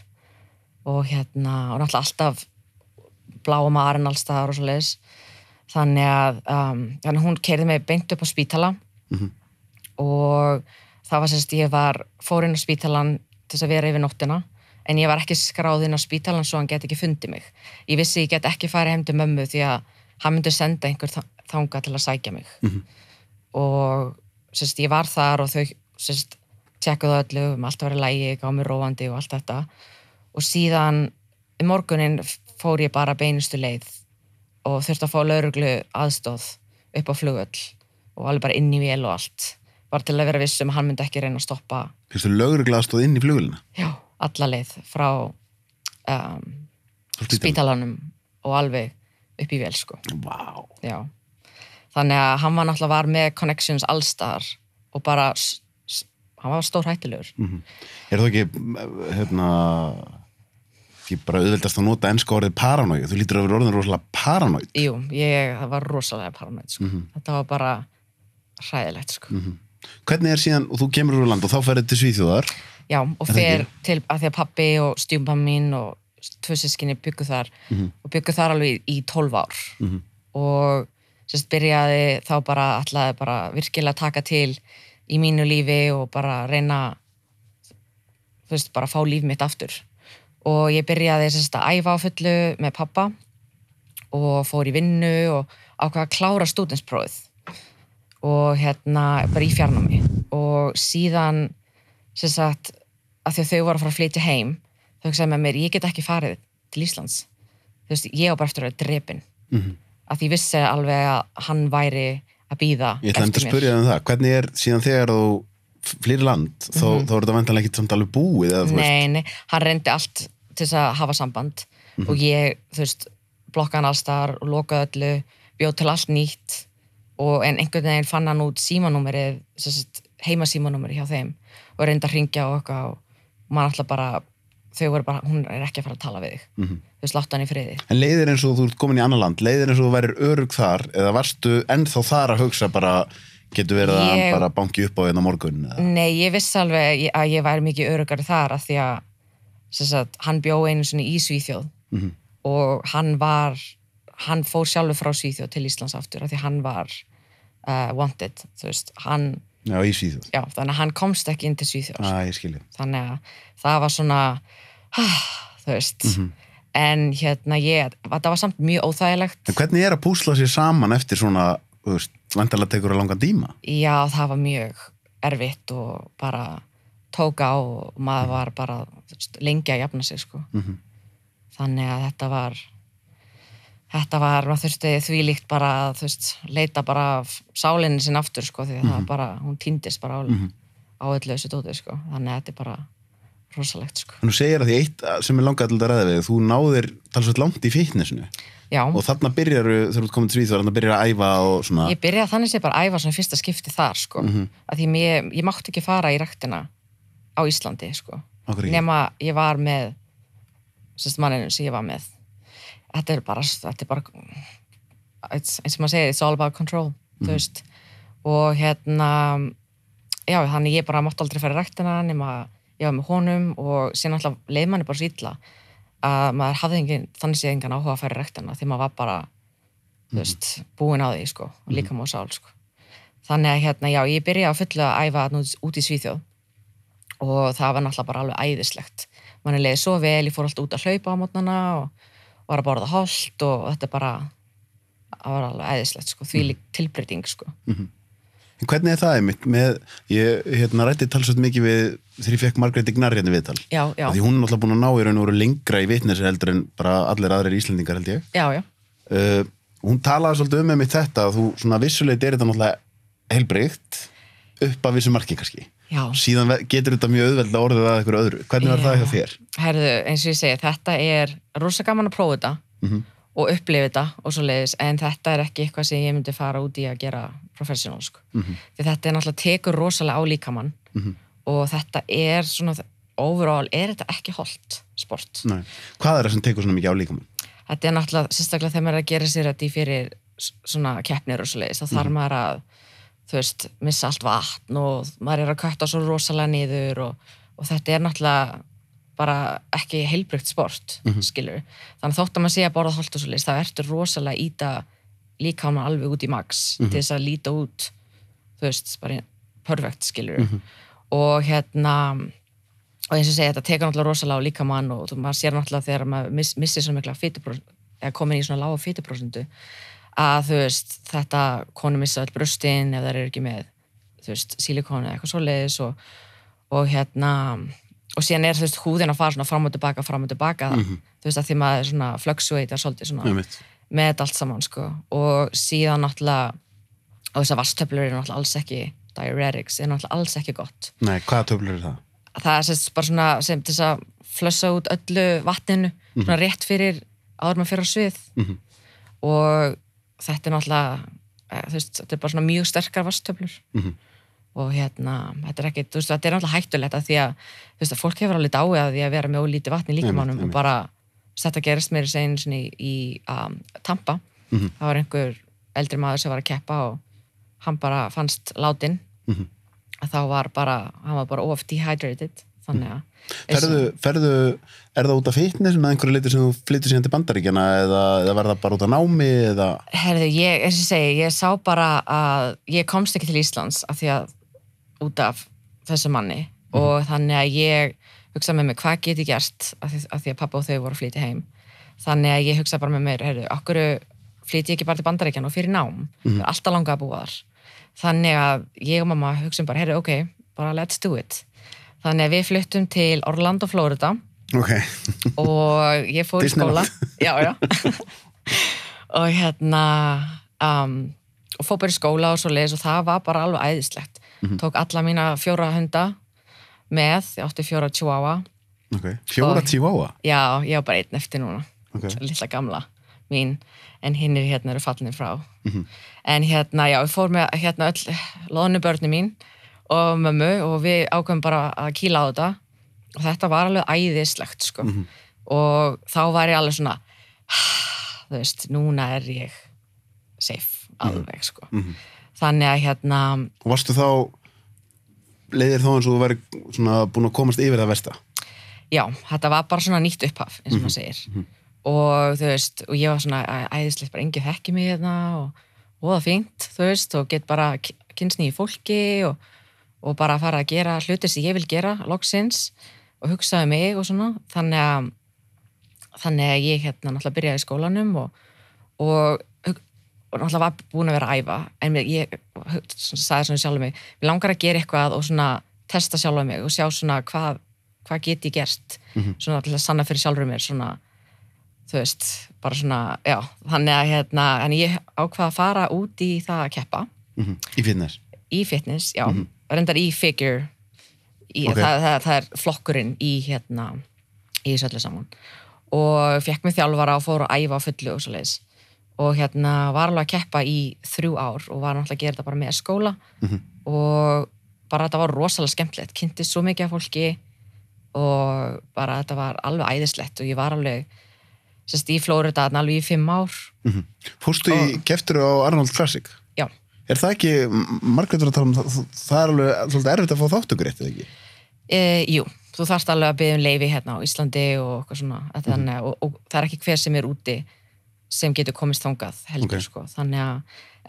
Og hérna og náttúrulega alltaf bláa maðurinn allstaðar og svo leiðis þannig að um, að hún keirði mig beint upp á spítala. Mhm. og það var sérst ég var fór inn á spítalan til þess að vera yfir nóttina en ég var ekki skráð inn á spítalan svo hann get ekki fundið mig. Ég vissi ég get ekki farið heim til mömmu því að hann myndi senda einhver þa- þangað til að sækja mig. Mhm. og sérst ég var þar og þau sérst tjekkuðu öllu um allt að vera lægi, gáð mér róandi og allt þetta og síðan í morgunin fór ég bara beinustu leið og þurfti að fá lauruglu aðstóð upp á flugöll og alveg bara inn í vél og allt bara til að vera viss um að hann myndi ekki reyna að stoppa Fyrstu lögregla stóð inn í flugulina? já, alla leið frá um, spítalanum og alveg upp í vél sko Vá. já. Þannig að hann var náttúrulega var með connections allstar og bara hann var stór hættilegur Er það ekki, hérna, ekki bara auðveldast að nota ennska orðið paranoid? Þú lítur að vera orðin rosalega paranoid. jú, ég það var rosalega paranoid sko. þetta var bara hræðilegt sko. Hvernig er síðan, og þú kemur úr land og þá ferðið til Svíþjóðar. já, og Er fer til að því að pappi og stjúmpa mín og tvö sískinni byggu þar og byggu þar alveg í, 12 ár og sérst byrjaði þá bara ætlaði bara virkilega taka til í mínu lífi og bara reyna þú veist, bara fá líf mitt aftur. Og ég byrjaði sérst að æfa á fullu með pappa og fór í vinnu og ákvað að klára stúdensprófið og hérna bara í fjarnámi. Og síðan sagt að að þau voru að fara að flytja heim þau hugsaði með mér, ég get ekki farið til Íslands. Þú veist, ég á bara eftir að vera drepin. Mhm. Að ég vissi alveg að hann væri að býða Ég ætla að spyrja um það. Hvernig er síðan þegar þú flýri land, þá, þá er þetta vantanlega ekki samt alveg búið eða. Nei, nei, hann reyndi allt til þess að hafa samband Mhm. og ég, þú veist, blokka hann allstar og lokaði öllu, bjóð til allt nýtt og en einhvern veginn fann hann út símanúmerið, heima símanúmerið hjá þeim og reyndi að ringja og eitthvað og maður alltaf bara, þau voru bara, hún er ekki að fara að tala við þig, Mhm. þú veist, látt hann í friði. En leiðir eins og þú ert komin í annar land, leiðir eins og þú værir örug þar eða varstu ennþá þar að hugsa bara, getur verið að Ég- hann bara banki upp á hérna morgun eða? Nei, ég vissi alveg að ég væri mikið örugari þar af því að sem sagt, hann bjó einu sinni í Svíþjóð Mhm. og hann var hann fór sjálfur frá Svíþjóð til Íslands aftur af því hann var uh, wanted, þú veist, hann Já, í Svíþjóð. já, þannig að hann komst ekki inn til Svíþjóð Æ, ég skilji. þannig að það var svona þú veist en hérna ég, það var samt mjög óþægilegt En hvernig er að púsla sér saman eftir svona, þú veist, vantarlega tekur að langan díma? Já, það var mjög erfitt og bara tók á og maður var bara veist, lengi að jafna sig sko. Mhm. Þannig að þetta var þetta var, maður þurfti því líkt bara að þú veist, leita bara sálinni sinni aftur sko, því að það var bara, hún týndist bara á, á öllu þessu dóti sko. Þannig að þetta er bara rosalegt sko. En þú segir að því eitt sem er langað til að ræða við, þú náðir talsveit langt í fitnessinu Já, og þarna byrjar þegar þú ert komin til Svíþjóðar, þarna byrjar að æfa og svona, ég byrjaði þannig sé bara að æfa svona fyrsta skipti þar sko. Mhm. að því mér, ég mátti ekki fara í rektina á Íslandi sko. nema ég var með sérst manninu sem ég var með þetta er bara, þetta er bara eins og maður segir, it's all about control þú veist. Og hérna já, þannig ég bara mátti aldrei fara í ræktina nema ég var með honum og síðan alltaf leið manni bara svo illa að maður hafði engin, þannig séð engan áhuga að fara í ræktina því maður var bara þú veist, búin á því sko, og líka má sál sko. þannig að hérna, já, ég byrjaði að fulla að æfa út- í Svíþjóð og það var náttúrulega bara alveg æðislegt. Manni leiði svo vel, ég fór alltaf út að hlaupa á mótnana og var að borða holt og þetta bara var alveg æðislegt sko, því lík tilbreyting sko. En hvernig er það einmitt með, ég hérna rætti talsveit mikið við þegar ég fekk Margréti Gnar hérna viðtal. já, já, Því hún er náttúrulega búin að ná í raun og veru lengra í vitnesi heldur en bara allir aðrir íslendingar held ég. já, já, Uh, hún talaði svolítið um með mitt þetta að þú svona vissuleit er þetta náttúrulega heilbreykt upp að vissu marki kannski. Já. Síðan getur þetta mjög auðveld að orðið að eitthvað öðru. Hvernig var það Já. hjá þér? Herðu, eins og ég segi, þetta er rosa gaman að prófa þetta Mhm. og upplifa þetta og svo leiðis, en þetta er ekki eitthvað sem ég myndi fara út í að gera professional, sko. Mhm. Því þetta er náttúrulega tekur rosalega á líkamann Mhm. og þetta er svona, overall, er þetta ekki holdt sport. Nei. Hvað er það sem tekur svona mikið á líkamann? Þetta er náttúrulega, sérstaklega þegar maður er að gera sér þetta í fyrir svona keppnir og svo leiðis, þá þarf maður að, þú veist, missa allt vatn og maður er að kvætta svo rosalega niður og, og þetta er náttúrulega bara ekki heilbrygt sport, skilur. Þannig þótt að maður sé að borða holt og svo leiðis, þá ertu rosalega íta líkamann alveg út í max til þess að líta út, þú veist, bara perfect, skilur. Og hérna, og eins og segja, þetta tekur náttúrulega rosalega á líkamann og þú- maður sér náttúrulega þegar maður miss, missir svona mikla fytuprósentu, eða komin í svona lága fytuprósentu, að þú veist, þetta konu missa all bröstin ef það eru ekki með, þú veist, silikonu eða eitthvað svoleiðis og, og hérna, og síðan er þú veist húðin að fara svona fram og tilbaka, fram og tilbaka þú veist að því maður er svona fluctuator svolítið svona Einmitt. með þetta allt saman sko og síðan náttúrulega og þessar vastöflur eru náttúrulega alls ekki diuretics er náttúrulega alls ekki gott Nei, hvaða töflur er það? það er sérst bara svona sem til þess að flössa út öllu vatninu svona rétt fyrir áður maður fyrir á svið Mhm. og þetta er náttúrulega eh, veist, þetta er bara svona mjög sterkar vastöflur Mhm. og hérna, þetta er ekki, veist, þetta er náttúrulega hættulegt að því að, veist, að fólk hefur alveg dáið að því að vera með ólítið vatni í líkamannum og bara, þetta gerist mér segin svona í, í um, Tampa Mhm. það var einhver eldri maður sem var að keppa og hann bara fannst látin Mhm. að þá var bara, hann var bara of dehydrated þannig að Ferðu, ferðu, er það út af fitness með einhverju litur sem þú flyttir síðan til bandaríkjana eða, eða verða bara út af námi eða? Herðu, ég, eins og segi, ég sá bara að ég komst ekki til Íslands af því að út af þessu manni. Og þannig að ég hugsa með mig hvað get ég gerst af því, af því að pappa og þau voru að flytja heim? Þannig að ég hugsa bara með mér, heyrðu, okkur flytja ég ekki bara til Bandaríkjan og fyrir nám? Er alltaf langa að búa þar. Þannig að ég og mamma hugsa bara, heyrðu, ok bara let's do it þannig að við fluttum til Orlando, Florida. Ok, og ég fór í skóla. Já, já. Og hérna um, og fór bara í skóla og svo leis og það var bara alveg æðislegt. Mhm. tók alla mína fjóra hunda með, ég átti fjóra chihuahua. Ok. Fjóra chihuahua? Já, ég var bara einn eftir núna. Ok. lilla gamla mín. En hinn er hérna eru fallinir frá. Mhm. en hérna, já, við fórum með hérna öll loðnubörni mín og mömmu og við ákveðum bara að kýla á þetta. Og þetta var alveg æðislegt sko. Mhm. og þá var ég alveg svona þú veist, núna er ég safe, alveg sko. Mhm. þannig að hérna Og varstu þá leiðir þá eins og þú væri svona búin að komast yfir það versta? Já, þetta var bara svona nýtt upphaf eins og maður segir. Og þú veist, og ég var svona æðislegt bara engið þekki mig hérna og, og það fínt, þú veist, og get bara k- kynnst nýju fólki og, og bara fara að gera hluti sem ég vil gera loksins og hugsaði mig og svona, þannig að þannig að ég hérna náttúrulega byrjaði í skólanum og, og, og náttúrulega var búin að vera að æfa. En ég svona, sagði svona sjálf mig mér langar að gera eitthvað og svona testa sjálfa mig og sjá svona hvað hvað get ég gert svona til að sanna fyrir sjálfur mér svona þú veist, bara svona, já. Þannig að hérna, en ég ákvað að fara út í það að keppa. Mm Í fitness. Í fitness, já, reyndar í figure í, Ok. það, það, það er flokkurinn í hérna í þessu öllu saman. Og fekk mig þjálfara og fór að æfa fullu og svo leiðis og hérna var alveg að keppa í þrjú ár og var náttúrulega að gera þetta bara með skóla. Og bara þetta var rosalega skemmtilegt, kynntist svo mikið af fólki og bara þetta var alveg æðislegt og ég var alveg sérst í Flórida þarna alveg í fimm ár. Fórstu í, keftur á Arnold Classic Er það ekki, margættur að tala um það, það er alveg svolítið erfitt að fá þáttugur eða ekki? E, jú, þú þarft alveg að byggja um leifi hérna á Íslandi og eitthvað svona mm -hmm. og, og það er ekki hver sem er úti sem getur komist þangað heldur Ok. sko, þannig að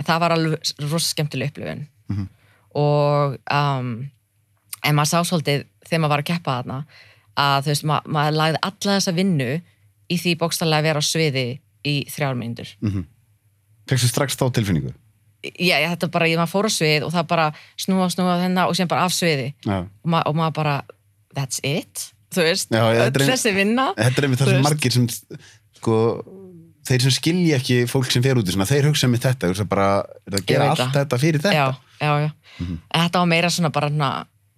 það var alveg rosa skemmtileg upplifun og um, en maður sá svolítið þegar maður var að keppa þarna að þú veist, ma maður lagði alla þessa vinnu í því bókstallega að vera á sviði í þrjár mínútur Fekstu strax þá tilfinningu? Já, þetta bara, ég maður fór á svið og það bara snúa, snúa þennan og sem bara af sviði Já. og, ma og maður bara, that's it þú veist, þessi vinna Þetta er einmitt það sem margir sem sko, þeir sem skilja ekki fólk sem fer út í svona, þeir hugsa með þetta hugsa bara, er það að gera allt það. þetta fyrir þetta? já, já, já. en þetta var meira svona bara na,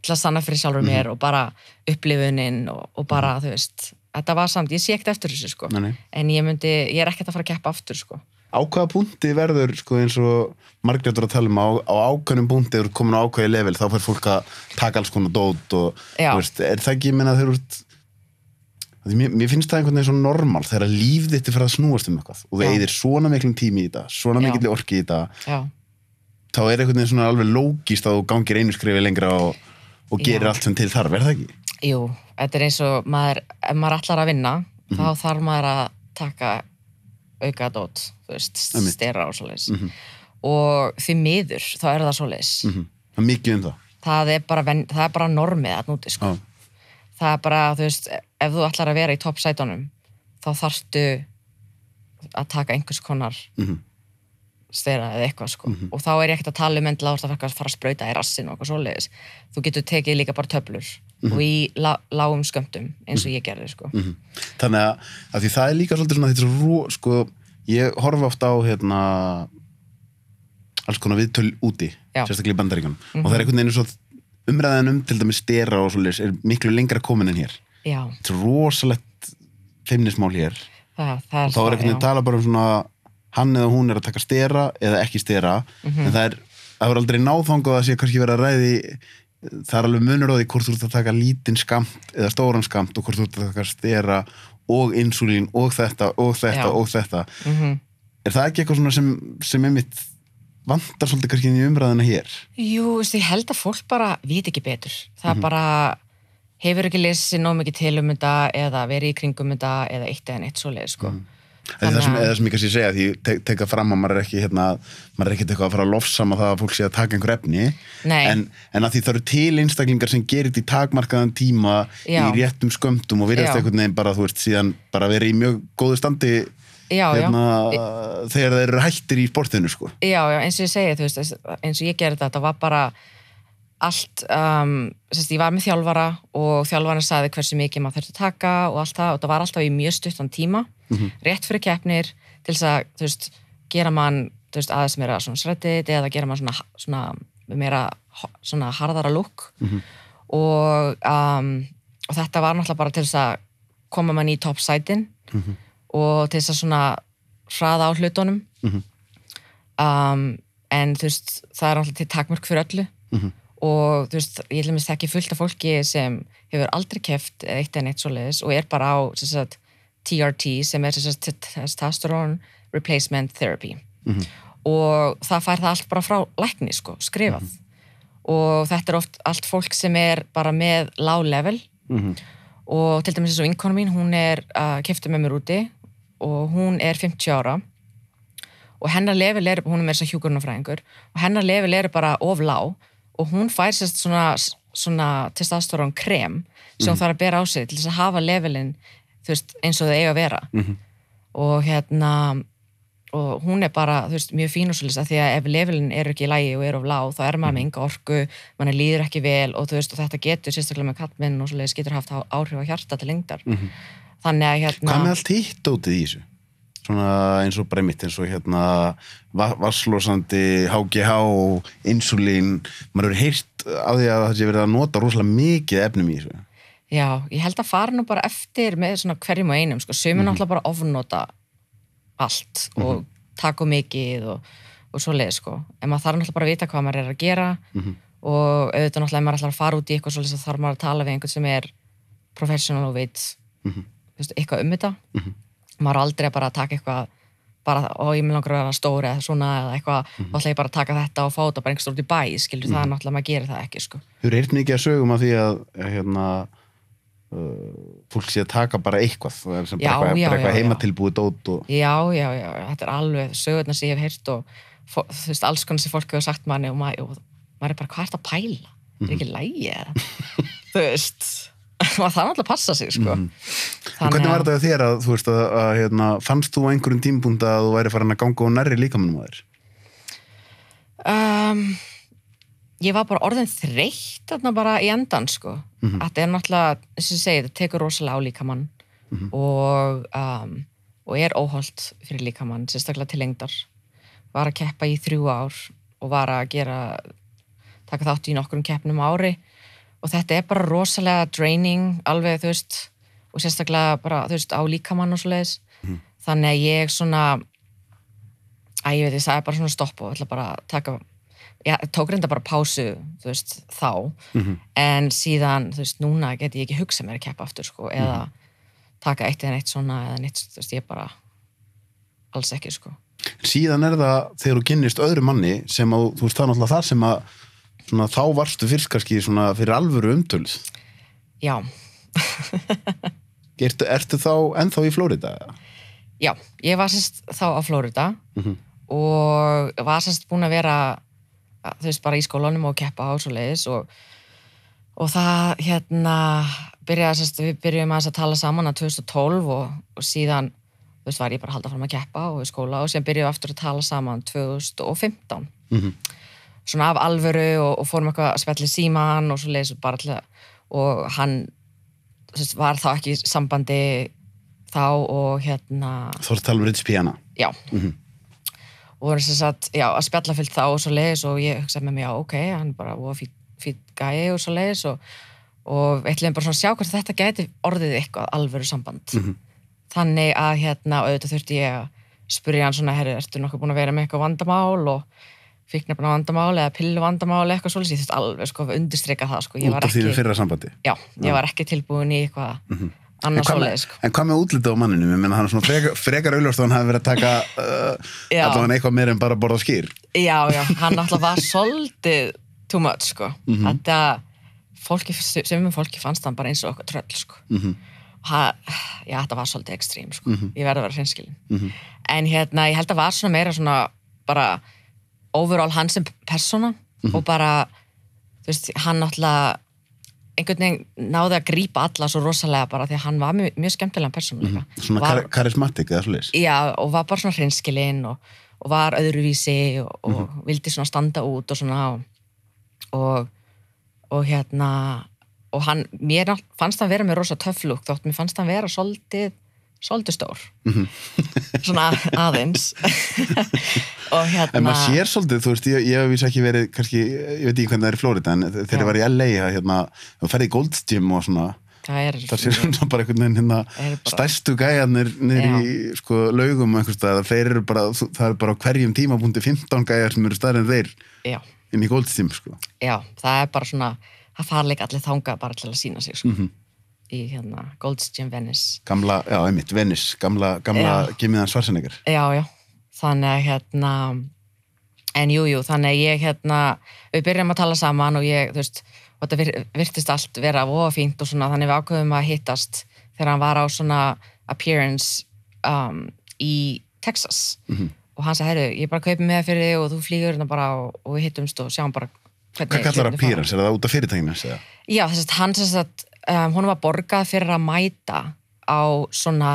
til að sanna fyrir sjálfur mér og bara upplifunin og, og bara, þú veist þetta var samt, ég sé ekkert eftir þessu sko Nei, nei. en ég myndi, ég er ekkert að fara að keppa aftur sko Á hvaða punkti verður, sko, eins og margrétur að tala um, á, á ákveðnum punkti er komin á ákveði level, þá fyrir fólk að taka alls konar dót og, veist, er það ekki, ég meina, þeir eru mér, mér finnst það einhvern veginn svo normal þegar líf þitt er fyrir að snúast um eitthvað og þú Já. eigðir svona miklum tími í þetta, svona mikil orki í þetta þá er einhvern veginn svona alveg lógist að þú gangir einu skrifi lengra og, og gerir Já. allt sem til þarf, er það ekki? jú, þetta er eins og maður, ef maður ætlar að vinna Mhm. þá þarf maður að taka auka dót, þú veist stera og svoleiðis Mhm. og því miður, þá er það svoleiðis Mm Það er mikið um það. það er bara, það er bara normið að núti sko. Já. það er bara, þú veist, ef þú ætlar að vera í toppsætunum þá þarftu að taka einhvers konar Mhm. stera eða eitthvað sko. og þá er ég ekkert að tala um endilega að fara að sprauta í rassin og eitthvað svoleiðis þú getur tekið líka bara töflur og í lá, lágum skömmtum eins og ég gerði sko. Mhm. Þannig að, að því það er líka svolítið svona er ró- sko, ég horfa ofta á hérna alls konar viðtöl úti, Já. Mhm. sérstaklega í bandaríkunum og það er einhvern veginn svo umræðan um til dæmis stera og svoleiðis er miklu lengra komin en hér. Já, Þetta er rosalegt feimnismál hér það, það er og þá er einhvern veginn að tala bara um svona hann eða hún er að taka stera eða ekki stera Mhm. en það er, það er aldrei náþangað að sé kannski verið að ræði það er alveg munur á því hvort þú ert að taka lítinn skamt eða stóran skamt og hvort þú ert að taka stera og insulín og þetta og þetta Já. og þetta Mhm. er það ekki eitthvað svona sem, sem er mitt vantar svolítið kannski í umræðina hér Jú, ég held að fólk bara veit ekki betur. Það Mhm. bara hefur ekki lesið nóg mikið til um þetta eða verið í kringum þetta eða eitt eða neitt svoleið, sko. Það er það sem, sem ég kannski segja því te teka fram að maður er ekki hérna, maður er ekkert eitthvað að fara að lofsama það að fólk sé að taka einhver efni en, en að því það eru til einstaklingar sem gerir þetta í takmarkaðan tíma Já. í réttum skömmtum og virðast Já. einhvern veginn bara, þú veist, síðan bara verið í mjög góðu standi Já, já. hérna, þegar þeir eru hættir í sportinu sko. Já, já, eins og ég segi, þú veist, eins og ég gerði þetta, þetta var bara allt, um, sérst, ég var með þjálfara og þjálfarinn sagði hversu mikið maður þurfti að taka og allt það. Og það var alltaf í mjög stuttan tíma, rétt fyrir keppnir til þess að, þú veist, gera mann, veist, aðeins meira svona sreddit eða gera mann svona, svona meira svona harðara lúk og, um, og þetta var náttúrulega bara til þess að koma mann í toppsætin og til þess að svona hraða á hlutunum. Um, en þú veist það er alltaf til takmörk fyrir öllu og þú veist, ég að þekki fullt af fólki sem hefur aldrei keft eitt en eitt svoleiðis og er bara á sem sagt, TRT sem er testosterone replacement therapy. Og það fær það allt bara frá lækni sko, skrifað. Og þetta er oft allt fólk sem er bara með lág level. Og til dæmis eins og vinkonu mín, hún er að kefta með mér úti og hún er 50 ára. Og hennar level er, hún er með þess að hjúkurnafræðingur og hennar level er bara of lág og hún fær sérst svona, svona testosterone krem sem hún þarf að bera á sig til þess að hafa levelin veist, eins og það eiga að vera. Og hérna og hún er bara, veist, mjög fín og svolítið að því að ef levelin er ekki í lægi og er of lág þá er maður með enga orku, mann líður ekki vel og veist, og þetta getur sérstaklega með kallminn og svolítið getur haft áhrif á hjarta til lengdar. Þannig að hérna Hvað með allt hitt dótið í þessu? Svona eins og breymitt, eins og hérna va- vasslósandi, HGH, insulín, maður hefur heyrt á því að það sé verið að nota rosalega mikið efnum í þessu. Já, ég held að fara nú bara eftir með svona hverjum og einum, sko, sömur náttúrulega bara ofnota allt og taka of mikið og, og svo leið, sko. En maður þarf náttúrulega bara að vita hvað maður er að gera og auðvitað náttúrulega ef maður ætlar að fara út í eitthvað svo leið þarf maður að tala við einhvern sem er professional og veit veist, eitthvað um þetta. Maður aldrei bara að taka eitthvað bara, og ég vil langar að vera stóri eða svona eða eitthvað, þá ætla ég bara að taka þetta og fá þetta bara einhver stórt í bæ, skilur það er náttúrulega maður gerir það ekki, sko. Hefur heyrt mikið að sögum af því að að, hérna, uh, fólk sé að taka bara eitthvað, það er sem Já, bara eitthvað, já, eitthvað já, já. heimatilbúið dót og... Já, já, já, þetta er alveg sögurnar sem ég hef heyrt og þú veist, alls konar sem fólk hefur sagt manni og maður, og maður er bara, hvað er þetta að pæla? Er ekki maður þarf náttúrulega að passa sig, sko. En hvernig var þetta þér að, þú veist, að, að hérna, fannst þú á einhverjum tímpúnd að þú væri farin að ganga og nærri líkamannum að þér? Um, ég var bara orðin þreytt þarna bara í endan, sko. Þetta er náttúrulega, og ég segi, þetta tekur rosalega á líkamann og, um, og er óholt fyrir líkamann, sérstaklega til lengdar. Var að keppa í þrjú ár og var að gera, taka þátt í nokkrum keppnum á ári og þetta er bara rosalega draining, alveg, þú veist, og sérstaklega bara, þú veist, á líkamann og svoleiðis. Þannig að ég svona, að ég veit, ég sagði bara svona stopp og ætla bara að taka ég tók reynda bara pásu þú veist, þá. En síðan, þú veist, núna get ég ekki hugsað mér að keppa aftur, sko, eða taka eitt eða neitt svona, eða neitt, þú veist, ég bara alls ekki, sko. Síðan er það þegar þú kynnist öðru manni sem að, þú veist, það er náttúrulega það sem að svona, þá varstu fyrst kannski svona fyrir alvöru umtöluð. já, Ertu, ertu þá ennþá í Flórida? já, ég var sérst þá á Flórida og var sérst búin að vera þú veist, bara í skólanum og keppa á svo leiðis og, og það hérna byrjaði sérst, við aðeins að tala saman að 2012 og, og síðan þú veist, var ég bara að halda fram að keppa og skóla og síðan byrjuðum við aftur að tala saman 2015 svona af alvöru og, og fórum eitthvað að spjalli síman og svo leiðis og bara að og hann veist, var þá ekki sambandi þá og hérna tala um Piana. já Mhm. og voru sem sagt, já, að spjalla fyllt þá og svo leiðis og ég hugsaði með mér, já, ok hann bara, og fýtt fít gæi og svo leiðis og, og eitthvað bara svona sjá hvort þetta gæti orðið eitthvað alvöru samband Mhm. þannig að hérna, auðvitað þurfti ég að spurja hann svona, herri, ertu nokkuð búin að vera með eitthvað vandamál og fíknefna vandamál eða pillu vandamál eitthvað svolítið, ég þurfti alveg sko að undirstrika það sko, Út af þínu ekki, fyrra sambandi. já, ég var ekki tilbúin í eitthvað En annað hvað, svolítið sko. en hvað með útlitið á manninu? Ég meina hann er svona frekar, frekar auðljóst að hann hafi verið að taka uh, allavega eitthvað meir en bara að borða skýr. Já, já, hann náttúrulega var svolítið too much, sko. Þetta, fólki, sem fólki fannst hann bara eins og okkur tröll, sko. Mm -hmm. Ha, já, þetta var svolítið ekstrím, sko. Ég verði að vera hreinskilin. Mhm. En hérna, ég held að var svona meira svona bara overall hann sem persóna og bara, þú veist, hann náttúrulega einhvern veginn náði að grípa alla svo rosalega bara því að hann var mjög, mjög skemmtilega persóna líka. Svona Var- kar karismatik eða svolítið. Já, og var bara svona hreinskilinn og, og var öðruvísi og, og Mhm. vildi svona standa út og svona og, og, og hérna og hann, mér fannst hann vera með rosa töflúk þótt mér fannst hann vera svolítið svolítið stór. Mhm. svona aðeins. Og hérna En maður sér svolítið, þú veist, ég, ég hef vísa ekki verið, kannski, ég veit ekki hvernig það er í Flórida, en þegar ég var í LA, hérna, þú ferði í Gold's Gym og svona, það er, það sér svona bara einhvern veginn hérna, bara- stærstu gæjarnir niður í, sko, laugum og einhvers staðar, þeir eru bara, það er bara hverjum tímabúndi 15 gæjar sem eru stærri en þeir já, inn í Gold's Gym, sko. já, það er bara svona það fara líka allir þangað bara til að sína sig sko, Mhm. Í hérna Gold's Gym Venice Gamla, já, einmitt, Venice, gamla, gamla Já. gemiðan svarsenningar. Já, já, þannig að hérna en jú, jú, þannig að ég hérna, við byrjum að tala saman og ég, þú veist, og þetta vir, virtist allt vera voða fínt og svona, þannig við ákveðum að hittast þegar hann var á svona appearance um, í Texas Mhm. og hann sagði, herru, ég bara kaupi með fyrir þig og þú flýgur hérna bara og, og við hittumst og sjáum bara Hvað kallar. Pírans? Er það út af fyrirtækinu? Já, þess að hann þess að um, hún var borgað fyrir að mæta á svona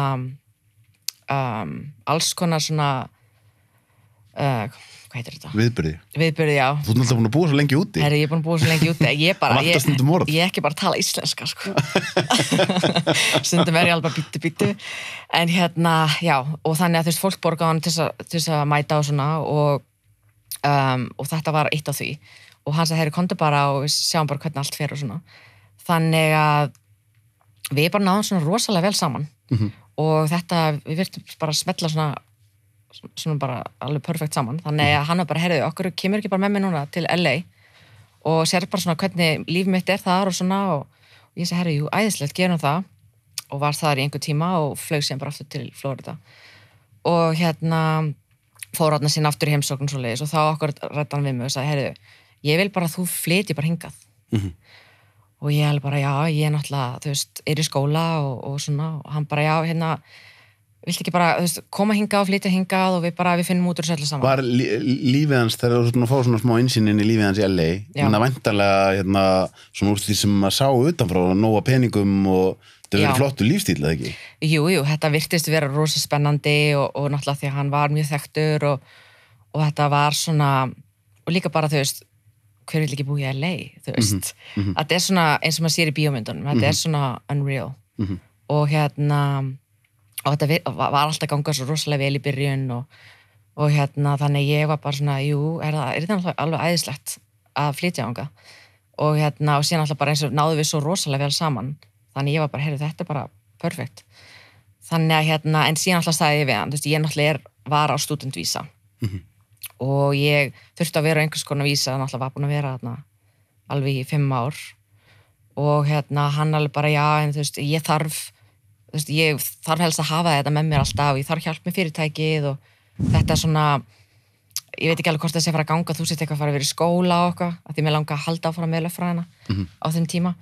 um, alls konar svona uh, hvað heitir þetta? Viðbyrði. Viðbyrði, já. Þú ert náttúrulega búin að búa svo lengi úti. Herri, ég er búin að búa svo lengi úti að ég bara, Vantar ég, ég er ekki bara að tala íslenska, sko. stundum er ég alveg bara býttu býttu. En hérna, já, og þannig að þú veist, fólk borgaði hann til þess að- að mæta og svona og, um, og þetta var eitt af því. Og hann sagði, herri, komdu bara og við sjáum bara hvernig allt fer og svona. Þannig að við bara náðum svona rosalega vel saman. Mhm. og þetta, við virtum bara að smetla svona svona bara alveg perfekt saman. Þannig að hann var bara, herriðu, okkur kemur ekki bara með mig núna til LA og sér bara svona hvernig líf mitt er þar og svona og, og ég segi, herriðu, jú, æðislegt, gerum það. Og var þar í einhver tíma og flög sem bara aftur til Florida. Og hérna fór átna sín aftur í heimsókn svo leiðis og þá okkur rættan við mig og sagði, herriðu, ég vil bara að þú flyti bara hingað. Mhm. Og ég alveg bara, já, ég er náttúrulega, þú veist, er í skóla og, og svona, og hann bara, já, hérna viltu ekki bara, þú veist, koma hingað og flytja hingað og við bara, við finnum út úr þessu öllu saman Var lí- lífið hans, þegar þú ert búin að fá svona smá einsinn inn í lífið hans í LA, þannig að væntalega hérna, svona úr því sem maður sá utanfrá, nóga peningum og Já. verið flottu lífstíl, eða ekki? Jú, jú, þetta virtist vera rosa spennandi og, og náttúrulega því að hann var mjög þekktur og, og þetta var svona og líka bara, þú veist hver vil ekki búi í LA, þú veist? þetta er svona eins og maður sér í bíómyndunum þetta er svona unreal. Mhm. og hérna og þetta var alltaf gangað svo rosalega vel í byrjun og, og hérna þannig ég var bara svona, jú, er er það alveg æðislegt að flytja ánga og hérna, og síðan alltaf bara eins og náðu við svo rosalega vel saman. Þannig ég var bara, heyrðu, þetta er bara perfect. Þannig að hérna, en síðan alltaf sagði ég við hann, þú veist, ég náttúrulega er, var á studentvísa og ég þurfti að vera einhvers konar vísa, náttúrulega var búin að vera þarna alveg í fimm ár. Og hérna, hann alveg bara, já, en þú veist, ég þarf þú veist, ég þarf helst að hafa þetta með mér alltaf og ég þarf hjálp með fyrirtækið og þetta er svona ég veit ekki alveg hvort það sé að fara að ganga þú sett eitthvað að fara að vera í skóla og eitthvað af því mér langa að halda áfram með löffræðina á þeim tíma.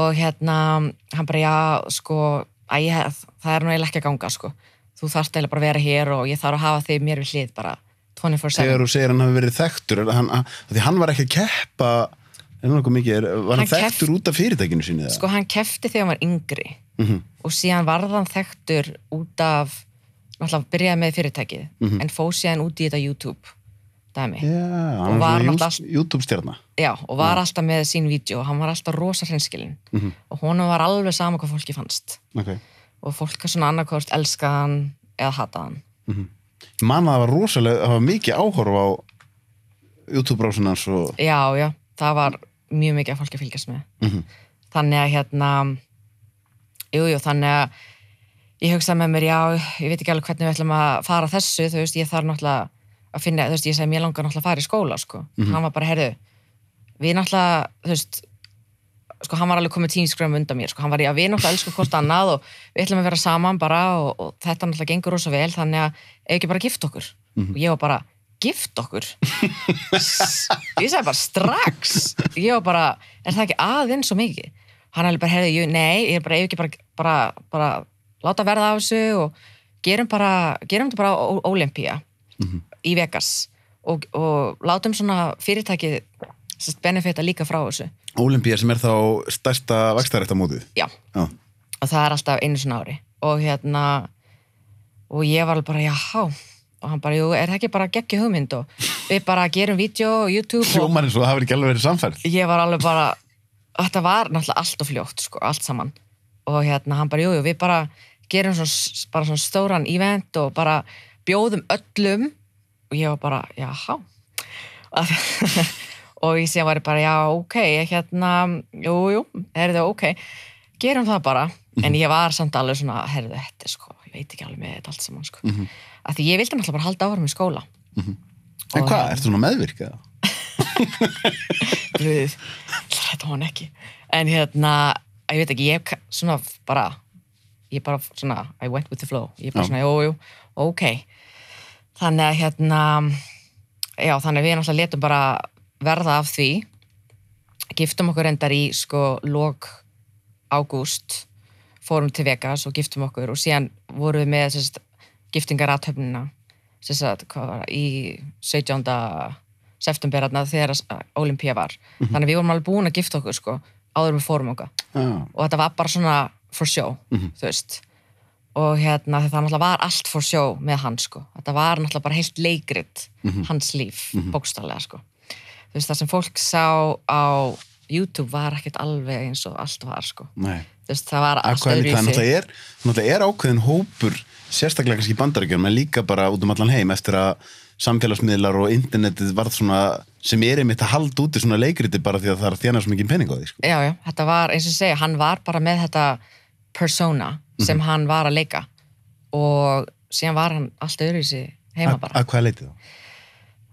Og hérna, hann bara, já, sko æ, það er nú eiginlega ekki að ganga, sko. Þú þarft eiginlega bara að vera hér og ég þarf að hafa þig mér við hlið bara 24-7 Þegar þú segir hann hafi verið þekktur, er hann, því hann var ekki að keppa, er hann mikið, var hann, Hann þekktur út af fyrirtækinu það? sko hann kefti þegar hann var yngri Mhm. og síðan varð hann þekktur út af náttúrulega byrjaði með fyrirtækið Mhm. en fóð síðan út í þetta YouTube dæmi Já, hann var var náttúrulega- jú- YouTube-stjarna. Já, og var alltaf með sín vídeo og hann var alltaf rosa hreinskilin Mhm. og honum var alveg sama hvað fólki fannst Ok. og fólk er svona annarkvort elskaði hann eða hataði hann Ég man að það var rosalega, það var mikið áhorf á YouTube-brásin hans og... Já, já, það var mjög mikið að fólki að fylgjast með. Mhm. þannig að hérna jú, jú, þannig að ég hugsaði með mér, já, ég veit ekki alveg hvernig við ætlum að fara þessu, þú veist, ég þarf náttúrulega að finna, þú veist, ég segi mér langar náttúrulega að fara í skóla, sko, hann var bara, heyrðu við náttúrulega, þú veist sko, hann var alveg komið tímskræm undan mér, sko, hann var í að við náttúrulega elsku hvort annað og við ætlum að vera saman bara og, og þetta náttúrulega gengur rosa vel, þannig að ef ekki bara gift okkur? Og ég var bara, gift okkur? Ég sagði bara strax. Ég var bara, er það ekki aðeins svo mikið? Hann alveg bara, heyrðu, nei ég er bara, ef ekki bara, bara, bara láta verða af þessu og gerum bara gerum þetta bara á Olympia í Vegas og, og látum svona fyrirtæki sérst, benefita líka frá þessu. Olympia sem er þá stærsta vextarættamótið. já, Já. og það er alltaf einu svona ári. Og hérna og ég var alveg bara, já og hann bara, jú, er það ekki bara geggi hugmynd? Og við bara gerum vídeo og YouTube og Hljómar eins og það hafi ekki alveg verið samfærð. ég var alveg bara þetta var náttúrulega allt og fljótt sko, allt saman. Og hérna hann bara, jú, jú, við bara gerum svona, bara svona stóran event og bara bjóðum öllum. Og ég var bara, jáhá og ég að var bara, já, ok hérna, jú, jú, herðu, ok. Gerum það bara. En ég var samt alveg svona, herðu, þetta er sko ég veit ekki alveg með þetta allt saman sko. Mm -hmm. af því ég vildi náttúrulega bara halda áfram í skóla. En Og hvað, hérna- ertu svona meðvirkað? Guð, þetta var hann ekki. En hérna, ég veit ekki ég svona bara ég bara svona, I went with the flow. Ég bara svona, jú, jú, ok. Þannig að hérna já, þannig að við náttúrulega letum bara verða af því. Giftum okkur endar í sko lok ágúst fórum til Vegas og giftum okkur og síðan vorum við með sérst, var, það, í 17. september þegar Olympia var. Þannig að við vorum alveg búin að gifta okkur sko, áður við fórum okkar. Já. og þetta var bara svona for show, þú veist. Og hérna þetta náttúrulega var allt for show með hann sko, þetta var náttúrulega bara heilt leikrit hans líf, bókstallega sko þú veist það sem fólk sá á YouTube var ekkert alveg eins og allt var sko veist það var allt Hvað er líka, það er, er ákveðin hópur, sérstaklega kannski í bandaríkjum, en líka bara út um allan heim eftir að samfélagsmiðlar og internetið varð svona, sem er einmitt að halda úti svona leikriti bara því að það er að þjána svo mikið pening á því, sko. já, já, þetta var eins og segja, hann var bara með þetta persona sem Mhm. hann var að leika og síðan var hann allt öðruvísi heima bara Að hvað leitið þá?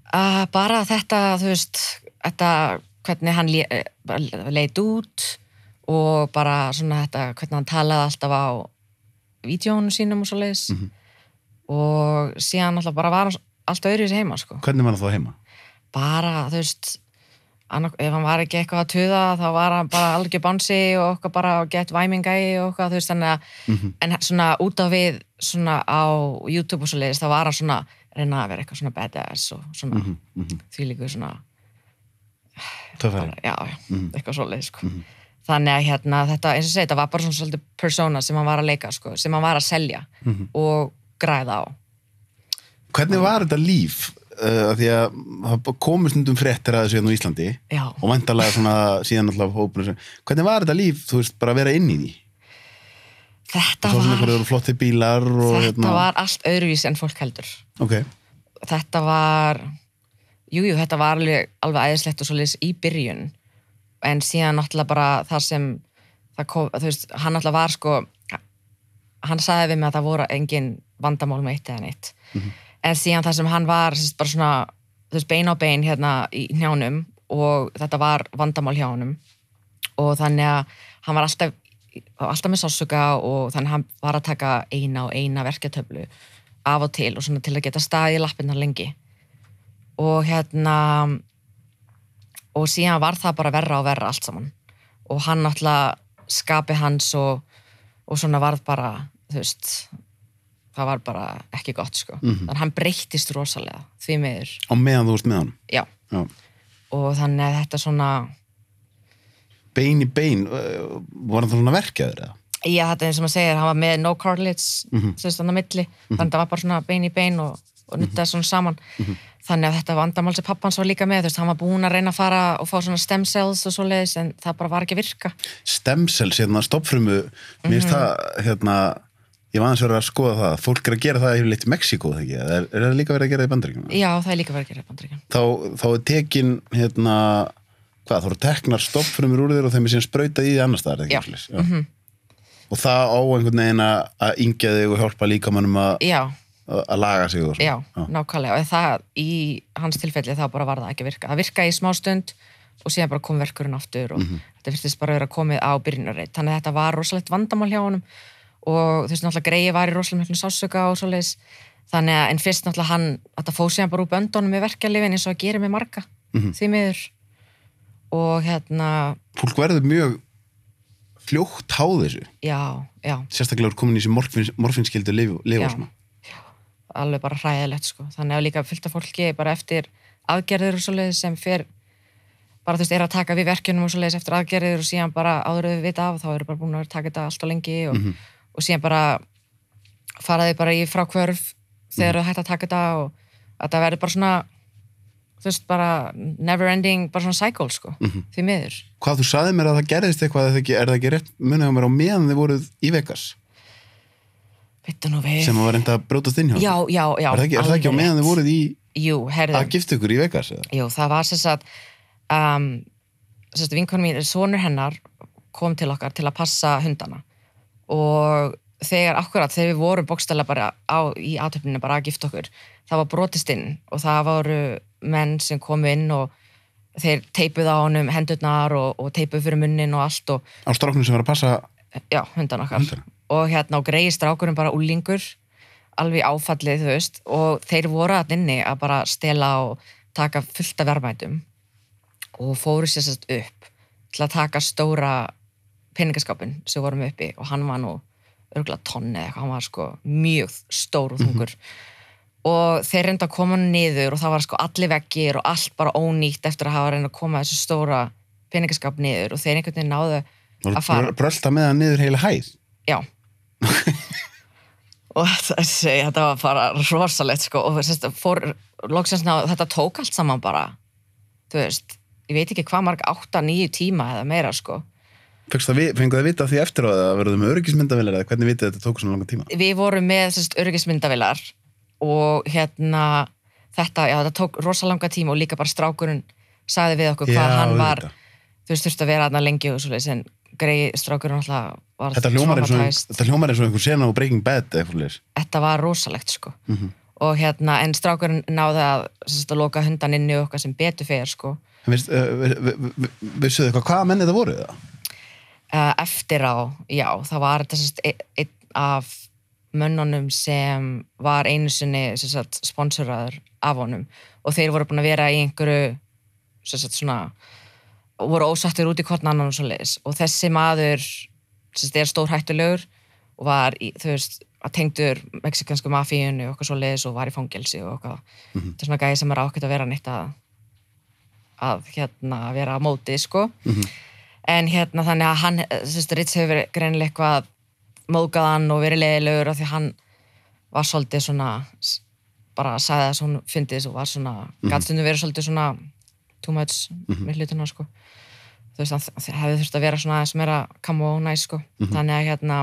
Uh, bara þetta, þú veist, þetta, hvernig hann eh, leit út og bara svona þetta, hvernig hann talaði alltaf á vídjónu sínum og svo leiðis og síðan alltaf bara var hann allt öðru í sig heima, sko. Hvernig var það þá heima? Bara, þú veist, ef hann var ekki eitthvað að tuða þá var hann bara algjör bansi og okkar bara gett væmingægi og okkar, þú veist, þannig að en svona út af við svona á YouTube og svo leiðis, þá var hann svona reyna að vera eitthvað svona badass og svona því líku svona Töffari. já, já, eitthvað svoleið sko. þannig að hérna, þetta, eins og segi, þetta var bara svona svolítið persóna sem hann var að leika sko, sem hann var að selja og græða á. Hvernig var þetta líf? Uh, því að það komur stundum fréttir að þessu hérna á Íslandi já, og vantarlega svona síðan alltaf hópur hvernig var þetta líf, þú veist, bara að vera inn í því þetta var og hérna- þetta var allt öðruvísi en fólk heldur. Ok, þetta var jújú, jú, þetta var alveg, alveg æðislegt og svolítið í byrjun. En síðan náttúrulega bara það sem það kom, þú veist, hann náttúrulega var sko hann sagði við mig að það voru engin vandamál með eitt eða neitt. En síðan það sem hann var sérst, bara svona, þú veist, bein á bein hérna í njánum og þetta var vandamál hjá honum. Og þannig að hann var alltaf alltaf með sásuga og þannig hann var að taka eina og eina verketöflu af og til og svona til að geta staðið í lappinnar lengi. Og hérna og síðan var það bara verra og verra allt saman. Og hann náttúrulega skapi hans og, og svona varð bara þú veist það var bara ekki gott sko. Þannig að hann breyttist rosalega því miður, á meðan þú veist með hann já. Já. og þannig að þetta svona bein í bein, uh, var það svona verkjaður eða? Já, þetta er eins og maður segir, hann var með no cartilage, mm -hmm. þannig að milli, þannig að það var bara svona bein í bein og, og nuttaði svona saman. þannig að þetta vandamál sem pappans var líka með, þú veist, hann var búinn að reyna að fara og fá svona stem cells og svoleiðis en það bara var ekki að virka. Stemcells, hérna, stoppfrumu mér Mhm. finnst það, hérna ég var aðeins verið að skoða það, fólk er að gera það yfirleitt í Mexíkó, það ekki, er, er það líka verið að gera það í bandaríkjum? Já, það er líka verið að gera í bandaríkjum. Þá, þá er tekin, hérna hvað, þá eru teknar stoppfrumur úr þér og þeim er síðan sprautað í því annar staðar, Já. ekki? Já. Og það á einhvern veginn að að yngja þig og hjálpa líkamannum að, Já, að laga sig og svona. já, nákvæmlega og það í hans tilfelli þá bara var það ekki að virka. Það virkaði í smá stund og síðan bara kom verkurinn aftur og þetta virtist bara vera komið á byrjunarreit. Þannig að þetta var rosalegt vandamál hjá honum og þú veist náttúrulega greiði var í rosalega miklu sásöka og svoleiðis. Þannig að en fyrst náttúrulega hann, þetta fóð síðan bara úr böndunum með verkjalifin eins og að gera með marga því miður. Og hérna, Fólk verður mjög fljótt háð þessu, já, já, sérstaklega er komin í þessi morfins, morfinskildu svona. alveg bara hræðilegt sko. Þannig að líka fullt af fólki bara eftir aðgerðir og svoleiðis sem fer bara þú veist, er að taka við verkjunum og svoleiðis eftir aðgerðir og síðan bara áður við vita af þá eru bara búin að taka þetta alltaf lengi og, og síðan bara faraði bara í frákvörf þegar mm hægt að taka þetta og að það verður bara svona þú veist, bara never ending bara svona cycle sko, því miður. Hvað þú saði mér að það gerðist eitthvað, það ekki, er það ekki rétt munið á mér á meðan þið voruð í Vegas? Vittu nú við. Sem að var reynda að brjótast inn hjá Já, já, já Er það ekki, er það ekki á meðan þið voruð í Jú, herðu að gifta ykkur í Vegas? Eða? Jú, það var sem sagt um, sem sagt vinkonum mín, sonur hennar kom til okkar til að passa hundana. Og þegar akkurat þegar við vorum bókstæla bara á, í aðtöfninu bara að gifta okkur það var brotist inn og það voru menn sem komu inn og þeir teipuð á honum hendurnar og, og teipuð fyrir munnin og allt og Á stráknum sem var að passa já, hundan okkar. og hérna og greiði strákurinn bara úlingur alveg áfallið, þú veist og þeir voru að inni að bara stela og taka fullt af verðmætum og fóru sér sérst upp til að taka stóra peningaskápin sem vorum uppi og hann var nú örgulega tonni eða eitthvað, hann var sko mjög stór og þungur og þeir reynda að koma hann niður og það var sko allir veggir og allt bara ónýtt eftir að hafa reynda að koma þessu stóra peningaskáp niður og þeir einhvern veginn náðu að fara. brölda með hann niður heila hæð? Já. Og þessi, þetta var bara rosalegt sko og sérst, fór, loksins ná, þetta tók allt saman bara þú veist, ég veit ekki hvað marg 8-9 tíma eða meira sko. Fengst það, vita því eftir á það að verðum öryggismyndavilar eða hvernig vitið þetta tók svona langa tíma? við vorum með öryggismyndavilar og hérna þetta, já þetta tók rosalanga tíma og líka bara strákurinn sagði við okkur hvað Já, hann var þú veist, þurfti að vera aðna lengi og svoleiðis en grei strákurinn alltaf var Þetta hljómar eins og, og einhver sena á Breaking Bad þetta var rosalegt sko. Og hérna, en strákurinn náði að, sagt, að loka hundan inni og okkar sem betur fyrir sko. En veist, uh, vi- vi- vi- vissuðu eitthvað hvaða menni það voru það? uh, eftir á, já, það var þetta sem sagt, einn ein af mönnunum sem var einu sinni sem sagt, sponsoraður af honum. Og þeir voru búin að vera í einhverju sem sagt, svona voru ósattir út í hvort annan og svo leis og þessi maður sem sagt, er stór hættulegur og var, í, þú veist, að tengdur mexikansku mafíunni og eitthvað svo leis og var í fangelsi og eitthvað. Þetta er svona gæði sem er ákveðt að vera neitt að að hérna vera á móti sko. En hérna þannig að hann Ritz hefur verið greinilega eitthvað móðgað og verið leiðilegur af því að hann var svolítið svona bara sagði það svona fyndið og var svona, mm -hmm. gatstundum verið svolítið svona too much með hlutuna sko. Þú veist, hann hefði þurft að vera svona aðeins meira come on nice sko. Þannig að hérna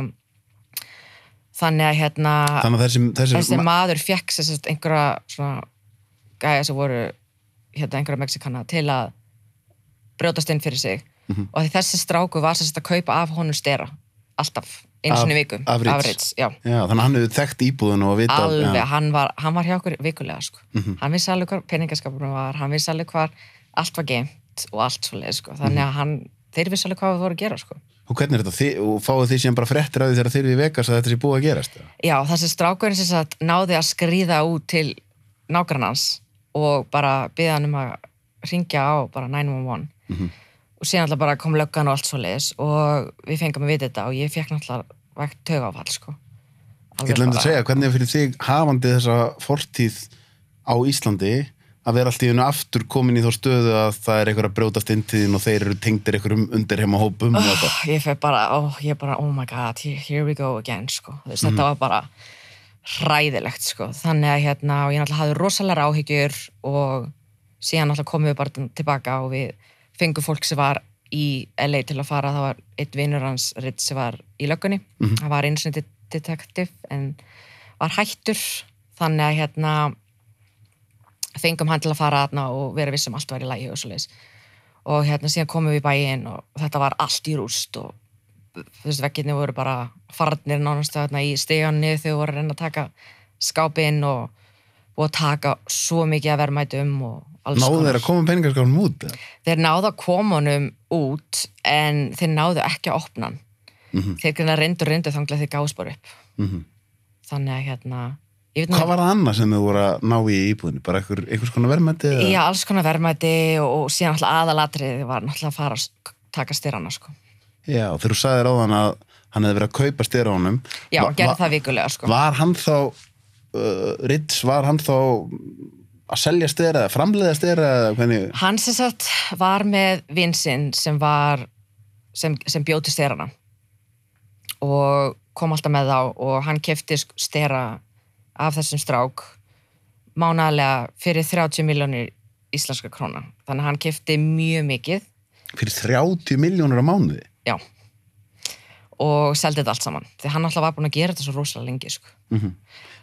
þannig að hérna Þannig að þessi, þessi, þessi maður fekk sér sérst einhverja svona gæja sem voru hérna einhverja Mexikana til að brjótast inn fyrir sig. Mhm. og því þessi stráku var sérst að kaupa af honum stera alltaf, einu Af- sinni í viku af Ritz? Ritz, já, Já, þannig að hann hefur þekkt íbúðun og vita alveg, já. hann var, hann var hjá okkur vikulega sko, Mhm. hann vissi alveg hvar peningaskapurum var, hann vissi alveg hvar allt var geimt og allt svo leið sko, þannig Mhm. að hann, þeir vissi alveg hvað við voru að gera sko Og hvernig er þetta? Þi, og fáið því sem bara fréttir að því þegar þeir eru í Vegas að þetta sé búið að gerast? Já, þessi strákurinn sem sagt náði að skrýða út til nágrannans og bara byða hann um að ringja á bara 911 og síðan alltaf bara kom löggan og allt svo leiðis og við fengum að vita þetta og ég fekk náttúrulega vægt tögafall sko. Ég ætla um að segja, hvernig er fyrir þig hafandi þessa fortíð á Íslandi að vera allt í hennu aftur komin í þá stöðu að það er eitthvað að brjótast inn til þín og þeir eru tengdir einhverjum undir heima hópum og eitthvað. Ég fekk bara, ó, ég bara, oh my god, here, here we go again sko. Þess, Þetta var bara hræðilegt sko, þannig að hérna og ég náttúrulega hafði rosalega áhyggjur og síðan náttúrulega komum við bara tilbaka og við fengum fólk sem var í LA til að fara, það var eitt vinnur hans Ritt sem var í löggunni. Mhm. hann var eins og detektiv en var hættur. Þannig að hérna fengum hann til að fara þarna og vera vissum allt var í lægi og svo leis og hérna síðan komum við í bæinn og þetta var allt í rúst og þú veist vegginni voru bara farnir nánast þarna í steganni þegar voru að reyna að taka skápinn og, og taka svo mikið að verðmætum og alls Náðu þeir að koma peningarskáfnum út? Þeir náðu að koma honum út en þeir náðu ekki að opna hann. Mhm. Þeir grunna reyndu reyndu þanglega þeir gáðs bara upp. Mhm. Þannig að hérna, Hvað var það annað sem þau voru að ná í íbúðinu? Bara einhver, einhvers konar verðmætti? eða? Já, alls konar verðmæti og, síðan alltaf aðalatrið var náttúrulega að fara að taka styrana sko. Já, þegar þú sagðir á hann að hann hefði verið að kaupa honum. Já, gerði það vikulega sko. Var hann þá, uh, Ritz, var hann þá að selja styrir eða framleiða styrir eða hvernig? Hann sem sagt var með vinsinn sem var, sem, sem bjóti styrana og kom alltaf með þá og hann kefti stera af þessum strák mánaðlega fyrir 30 miljónir íslenska króna. Þannig að hann kefti mjög mikið, Fyrir 30 miljónur á mánuði? já, og seldi þetta allt saman. Því hann alltaf var búin að gera þetta svo rosalega lengi, sko. En hvern,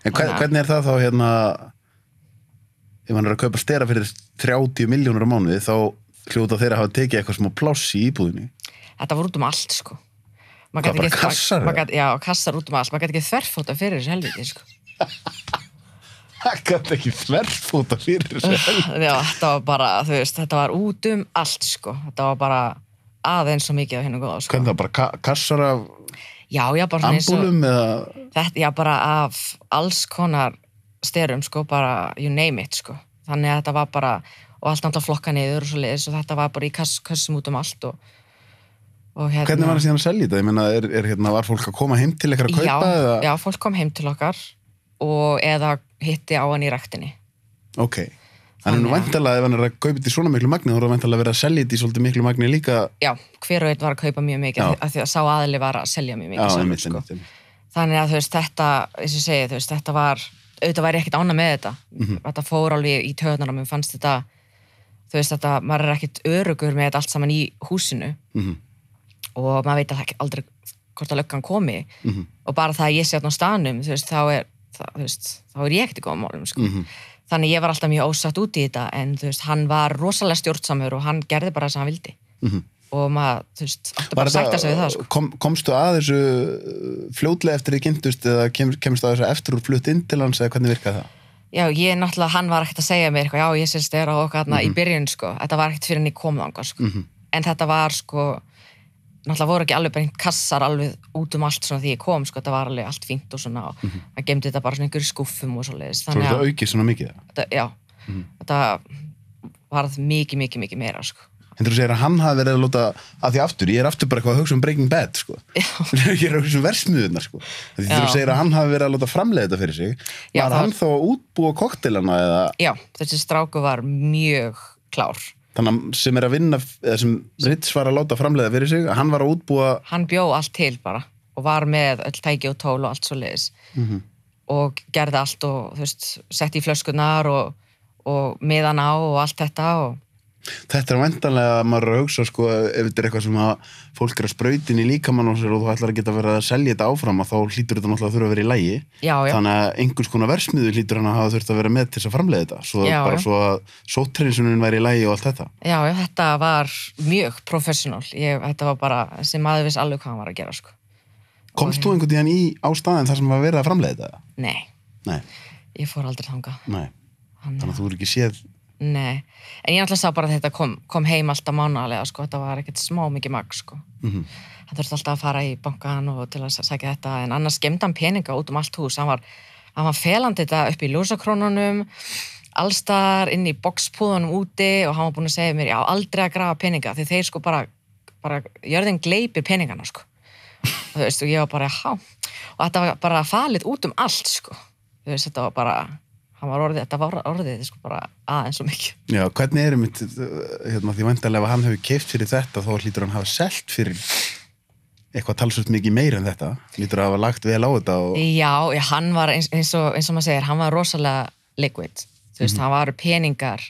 Þannig að- hvernig er það þá hérna, ef hann er að kaupa stera fyrir 30 miljónur á mánuði, þá hljóta þeir að hafa tekið eitthvað smá pláss í íbúðinu? Þetta var út um allt, sko. Hvað, gat bara ekki- kassar, gat- Já, kassar út um allt. Maður gæti ekki þverfóta fyrir þessu helviti, sko. Það gæti ekki þverfóta fyrir þessu. Já, þetta var bara, þú veist, þetta var út um allt, sko. Þetta var bara aðeins svo mikið af hennu góða, sko. Hvernig það, bara ka kassar af Já, já, bara ambúlum eða... þetta, já, bara af alls konar styrum, sko, bara you name it, sko. Þannig að þetta var bara, og allt náttúrulega flokka niður og svo leiðis og þetta var bara í kass, kassum út um allt og, og hérna. Hvernig var það síðan að selja þetta? Ég meina, er, er hérna, var fólk að koma heim til eitthvað að já, kaupa eða? já, fólk kom heim til okkar og eða hitti á hann í ræktinni. Ok. Þannig að- væntalega ef hann er að kaupa þetta í svona miklu magni, þá er það væntalega verið að selja þetta í svolítið miklu magni líka. Já, hver og einn var að kaupa mjög mikið Já. af því- að sá aðli var að selja mjög Já, mikið sjálfur, einmitt, sko. einmitt, einmitt. Þannig að þú veist, þetta, eins og ég segi, þú veist, þetta var, auðvitað væri ekkert ána með þetta. Mhm. Þetta fór alveg í töðunar og mér fannst þetta, þú veist, þetta, maður er ekkert örugur með þetta allt saman í húsinu Mhm, og maður veit ekki aldrei hvort að löggan komi mhm, og bara það að ég sé á staðnum, þú veist, þá er, það, veist, þá er ég ekkert í góðum málum, sko. mhm. Þannig ég var alltaf mjög ósatt út í þetta en veist, hann var rosalega stjórnsamur og hann gerði bara það sem hann vildi Mhm. Og maður, þú veist, Var bara sætta sig við það, sko. kom, komstu að þessu uh, fljótlega eftir þið kynntust eða kem, kemstu að þessu eftir úr flutt inn til hans eða hvernig virkaði það? Já, ég náttúrulega, hann var ekkert að segja mér eitthvað, já, ég sést þér og okkar Mhm. í byrjun, sko, þetta var ekkert fyrir en ég kom þangað, sko, en þetta var, sko, náttúrulega voru ekki alveg bara einn kassar alveg út um allt svona því ég kom, sko, þetta var alveg allt fínt og svona, og hann gemdi þetta bara svona einhverju skúffum og svoleiðis, Svo þannig þetta aukið svona mikið. þetta, já, þetta varð mikið, mikið, mikið meira, sko. Hendur þú segir að hann hafi verið að láta að því aftur, ég er aftur bara eitthvað að hugsa um Breaking Bad sko. ég er að hugsa um versmiðunar sko. því þú segir að hann hafi verið að láta framleiða þetta fyrir sig Já, var hann þá að útbúa koktelana eða Já, þessi stráku var mjög klár. þannig sem er að vinna eða sem Ritz var að láta framleiða fyrir sig hann var að útbúa Hann bjó allt til bara og var með öll tæki og tól og allt svo leiðis. Og gerði allt og, þú veist, setti í flöskunar og, og miðan á og allt þetta og þetta er vantanlega að maður að hugsa sko, ef þetta er eitthvað sem að fólk er að sprautin í líkamann og þú ætlar að geta verið að selja þetta áfram að þá hlýtur þetta náttúrulega að þurfa að vera í lægi Já, já. þannig að einhvers konar versmiðu hlýtur hann að hafa þurft að vera með til þess að framleiða þetta svo, Já, bara svo að sóttrinsunin væri í lægi og allt þetta Já, já, þetta var mjög professional. Ég, þetta var bara, þessi maður viss alveg hvað hann var að gera, sko. Komst þú einhvern tíðan í á staðin þar sem var verið að framleiða þetta? Nei, Nei, Þannig að þú er ekki séð Nei, en ég náttúrulega sá bara að þetta kom, kom heim alltaf mánalega, sko. Þetta var ekkert smá mikið magg, sko. Mhm. Hann þurfti alltaf að fara í bankan og til að sækja þetta, en annars gemdi hann peninga út um allt hús. Hann var, hann var felandi þetta upp í ljósakrónunum, allstar inn í bokspúðunum úti og hann var búin að segja mér, já, aldrei að grafa peninga, því þeir sko bara, bara jörðin gleipir peningana, sko. Þú veist, og ég var bara, há. Og þetta var bara falið út um allt, sko. Þú veist, þetta var bara, orðið, þetta var orðið, sko, bara aðeins svo mikið. Já, hvernig er einmitt hérna, því vantarlega ef hann hefur keift fyrir þetta þá hlýtur hann hafa selt fyrir eitthvað talsvöld mikið meira en þetta lítur að hafa lagt vel á þetta og... Já, já, hann var eins, eins, og, eins og maður segir, hann var rosalega liquid. Þú veist, hann var peningar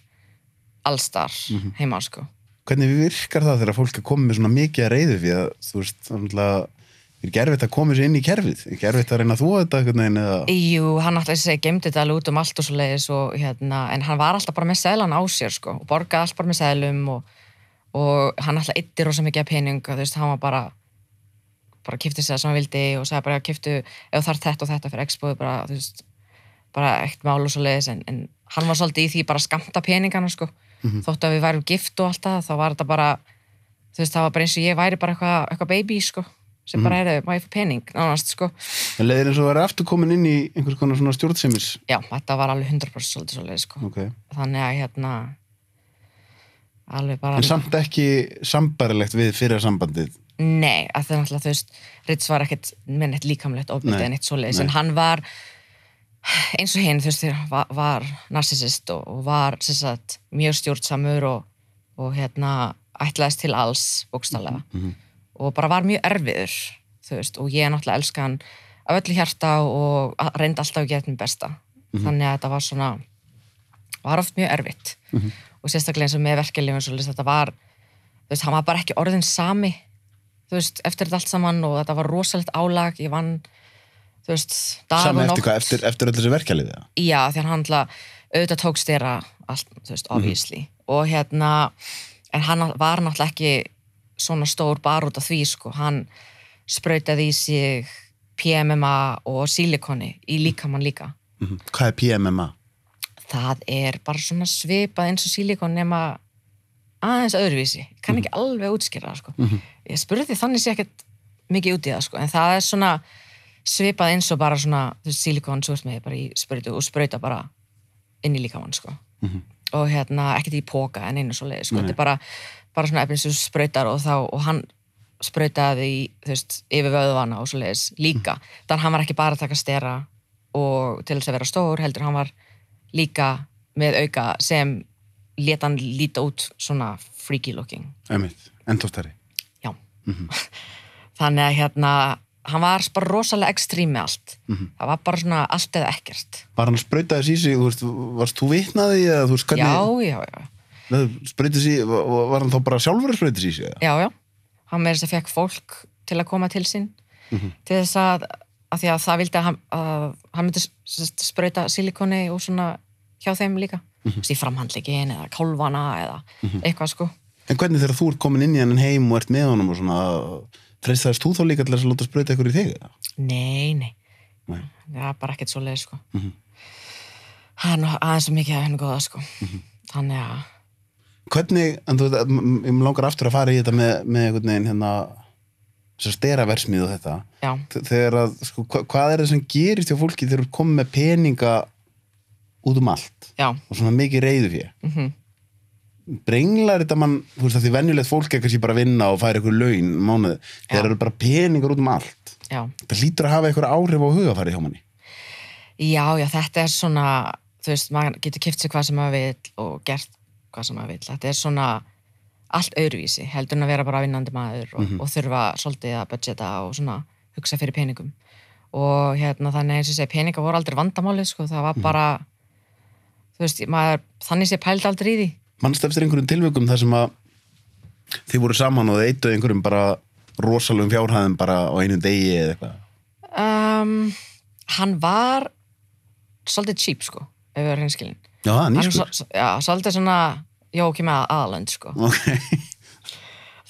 allstar heima, sko. hvernig virkar það þegar fólk er komið með svona mikið að reyðu því að þú veist, þannig að er gerfitt að koma sér inn í kerfið? Er gerfitt að reyna að þúa þetta einhvern veginn eða? Jú, hann alltaf að segja, gemdi þetta alveg út um allt og svo leiðis og hérna, en hann var alltaf bara með seðlan á sér, sko, og borgaði alltaf bara með seðlum og, og hann alltaf ytti rosa mikið pening þú veist, hann var bara bara kifti sér sem hann vildi og sagði bara, kiftu, ef þú þarf þetta og þetta fyrir expo, bara, þú veist, bara eitt mál og svo leiðis, en, en hann var svolítið í því bara að skamta peningana, sko. Þóttu að við værum gift og allt það, þá var þetta bara þú veist, það var bara eins og ég væri bara eitthvað eitthva baby, sko, sem bara er má ég fyrir pening, nánast, sko. En leiðir eins og vera aftur komin inn í einhvers konar svona stjórnsemis? Já, þetta var alveg 100% svolítið svolítið, sko. Okay. þannig að hérna alveg bara en samt ekki sambarilegt við fyrir sambandið? Nei, að það er náttúrulega, þú veist Ritz var ekkert með neitt líkamlegt Nei, en eitt nei. en hann var eins og hinn, þú veist, var, var narsisist og, og var sem sagt, mjög stjórnsamur og, og hérna ætlaðist til alls, bókstallega Mhm. Og bara var mjög erfiður veist, og ég náttúrulega elska hann af öllu hjarta og reyndi alltaf að gera þetta besta, þannig að þetta var svona var oft mjög erfitt. Og sérstaklega eins og með verkeflifin svo þetta var, þú veist, hann var bara ekki orðin sami, þú veist, eftir þetta allt saman og þetta var rosalegt álag. Ég vann, þú veist dag Sami og eftir nótt. hvað, eftir, eftir öll þessi verkjalið það? já, því hann handla auðvitað tók styrra allt, þú veist, obviously. Og hérna, en hann var náttúrulega ekki svona stór bara út af því, sko, hann sprautaði í sig PMMA og silikoni í líkamann líka Mhm. Hvað er PMMA? það er bara svona svipað eins og silikon nema aðeins öðruvísi, kann ekki alveg útskýra sko. ég spurði þannig sé ekkert mikið út í það sko, en það er svona svipað eins og bara svona silikon svo veist með bara í sprautu og sprauta bara inn í líkamann sko. og hérna, ekkert í póka en einu svo leið, sko, þetta er bara bara svona efnins sem sprautar og þá og hann sprautaði í, veist, yfir vöðvana og svo leiðis líka. Þannig að hann var ekki bara að taka stera og til þess að vera stór heldur hann var líka með auka sem leta hann líta út svona freaky looking. Einmitt, endóstari já. Þannig að hérna hann var bara rosalega ekstrím með allt. Það var bara svona allt eða ekkert. Var hann að sprauta þess í sig, varst þú vitnaði eða þú veist já, hvernig já, já, sprauta sig, var var hann þá bara sjálfur að sprauta sig í sig? já, já hann með þess að fekk fólk til að koma til sín til þess að, að því að það vildi að hann, að hann myndi s- s- sprauta silikoni og svona hjá þeim líka mm -hmm. í framhandlegin eða kálfana eða eitthvað sko En hvernig þegar þú ert komin inn í hann heim og ert með honum og svona, treystaðist þú þá líka til að láta sprauta ykkur í þig? Nei, nei. Nei. Það er bara ekkert svo leið, sko. Mhm. Er nú aðeins mikið að henni góða, sko. Þannig að, Hvernig, en þú veit, ég langar aftur að fara í þetta með, með einhvern veginn hérna, þessar steraversmið og þetta. já, Þe- Þegar að, sko, hva, hvað er það sem gerist hjá fólki þegar þú komið með peninga út um allt já, og svona mikið reyðu fyrir? mhm, Brenglar þetta mann, þú veist að því venjulegt fólk er kannski bara að vinna og færa ykkur laun um mánuði, þegar eru bara peningar út um allt. já. Það hlýtur að hafa ykkur áhrif á hugafærið hjá manni. Já, já, þetta er svona, þú veist, maður getur kipt sér hvað sem maður vill og gert hvað sem maður vill. Þetta er svona allt öðruvísi, heldur en að vera bara vinnandi maður og, og þurfa svolítið að budgeta og svona hugsa fyrir peningum. Og hérna þannig eins og ég segi, peningar voru aldrei vandamálið, sko, það var bara, þú veist, maður, þannig sé pældi aldrei í því. Manst eftir einhverjum tilvökum þar sem að þið voru saman og þið eittu einhverjum bara rosalum fjárhæðum bara á einu degi eða eitthvað. Um, hann var svolítið cheap, sko, ef við erum hinskilin. Já, það er Hann nýskur. Já, svolítið svona jóki með aðalönd, sko. Ok.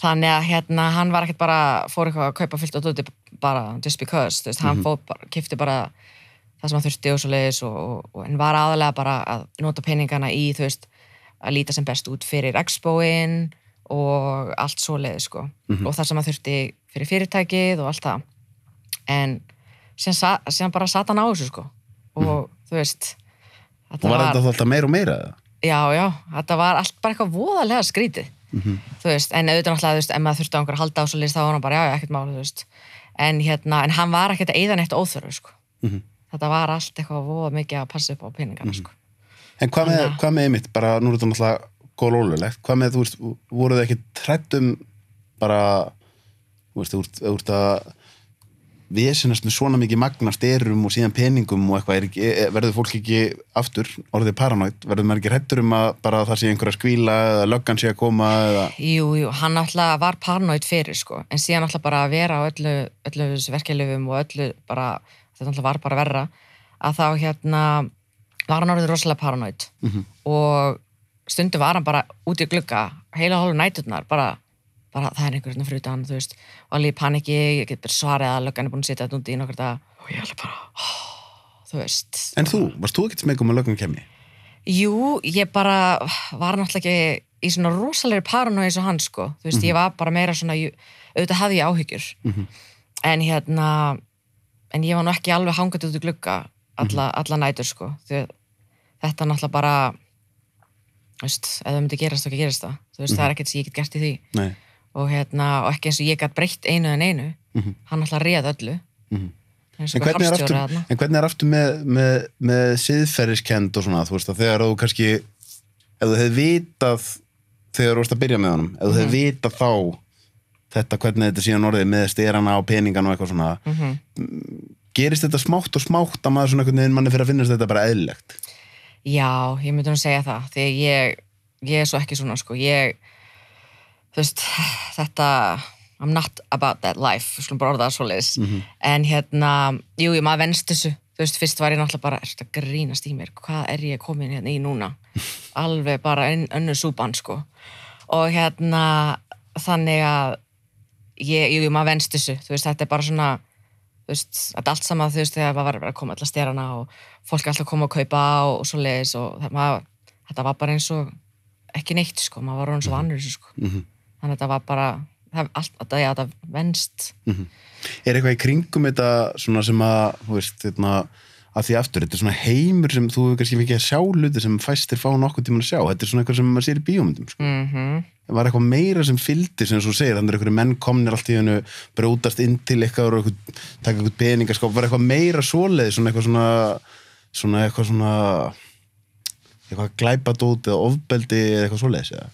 Þannig að hérna, hann var ekkert bara, fór eitthvað að kaupa fullt og dóti bara just because, þú veist, hann fór bara, kifti bara það sem hann þurfti og svo leiðis og, og, en var aðalega bara að nota peningana í, þú veist, að líta sem best út fyrir expoin og allt svo leiðis, sko. Og það sem hann þurfti fyrir fyrirtækið og allt það. En síðan, síðan bara sat hann á þessu, sko. Og þú veist, Og var þetta alltaf meira og meira? Já, já, þetta var allt bara eitthvað voðalega skrítið þú veist, en auðvitað náttúrulega, þú veist, ef maður þurfti á einhver að halda á svo list, þá var hann bara, já, já, ekkert mál, þú veist. En hérna, en hann var ekkert að eyða neitt óþörfu, sko. Mhm. þetta var allt eitthvað voða mikið að passa upp á peningana, sko. En hvað með, Þannig að- hvað með einmitt, bara nú er þetta náttúrulega góð lólulegt, hvað með, þú veist, voruð þið ekki trættum bara þú veist, þú ert, þú ert að vesinast með svona mikið magnast erum og síðan peningum og eitthvað er ekki, er, verður fólk ekki aftur orðið paranoid, verður maður ekki hrættur um að bara það sé einhver að skvíla eða löggan sé að koma eða Jú, jú, hann náttúrulega var paranoid fyrir sko, en síðan náttúrulega bara að vera á öllu, öllu þessu verkeflifum og öllu bara, þetta náttúrulega var bara verra að þá hérna var hann orðið rosalega paranoid. Mhm. og stundum var hann bara út í glugga heila hálfu næturnar, bara, bara það er einhver hérna fyrir utan, þú veist og alveg í paniki, ég get bara svarið að löggan er búin að setja þetta úti í nokkur dag og ég alveg bara, oh, þú veist. En þú, varst þú ekkert smegum að löggan kemni? Jú, ég bara var náttúrulega ekki í svona rosalegri paranoið eins og hann sko, þú veist, ég var bara meira svona, jú- auðvitað hafði ég áhyggjur. Mhm. en hérna en ég var nú ekki alveg hangað út í glugga alla, alla nætur sko. Því að þetta náttúrulega bara þú veist, ef það myndi gerast þá ekki gerast það, þú veist, það er ekkert sem ég get gert í því. Nei. Og hérna, og ekki eins og ég gætt breytt einu en einu, Mhm. hann náttúrulega réð öllu Mhm. eins En hvernig er aftur, en hvernig er aftur með, með, með siðferðiskend og svona, þú veist að þegar þú kannski, ef þú hefði vitað þegar þú varst að byrja með honum, ef þú hefði vitað þá þetta hvernig þetta síðan orðið með styrana og peningan og eitthvað svona, Mhm. gerist þetta smátt og smátt að maður svona einhvern veginn manni fyrir að finnast þetta bara eðlilegt? Já, ég myndi nú segja það því að ég, ég er svo ekki svona sko, ég þú veist, þetta I'm not about that life, við skulum bara orða það svoleiðis. En hérna, jú, ég maður venst þessu. Þú veist, fyrst var ég náttúrulega bara, er þetta grínast í mér? Hvað er ég komin hérna í núna? Alveg bara önnu súpan sko. Og hérna þannig að ég, jú, maður venst þessu, þú veist, þetta er bara svona þú veist, þetta er allt saman, þú veist, þegar maður var að koma alltaf styrana og fólk alltaf koma að kaupa og, og svo leiðis og það, maður, þetta var bara eins og ekki neitt, sko, maður var þannig að þetta var bara það, allt, þetta, já, þetta venst. Er eitthvað í kringum þetta svona sem að, þú veist, hérna, að því aftur, þetta er svona heimur sem þú hefur kannski fengið að sjá hluti sem fæstir fá nokkuð tíma að sjá, þetta er svona eitthvað sem maður sér í bíómyndum, sko. mm var eitthvað meira sem fylgdi sem þú segir, þannig er einhverju menn komnir allt í hennu brjótast inn til eitthvað og eitthvað, taka eitthvað peningaskáp, var eitthvað meira svoleið, svona eitthvað svona svona eitthvað svona eitthvað glæpadót eða ofbeldi eða eitthvað svoleiðis eða?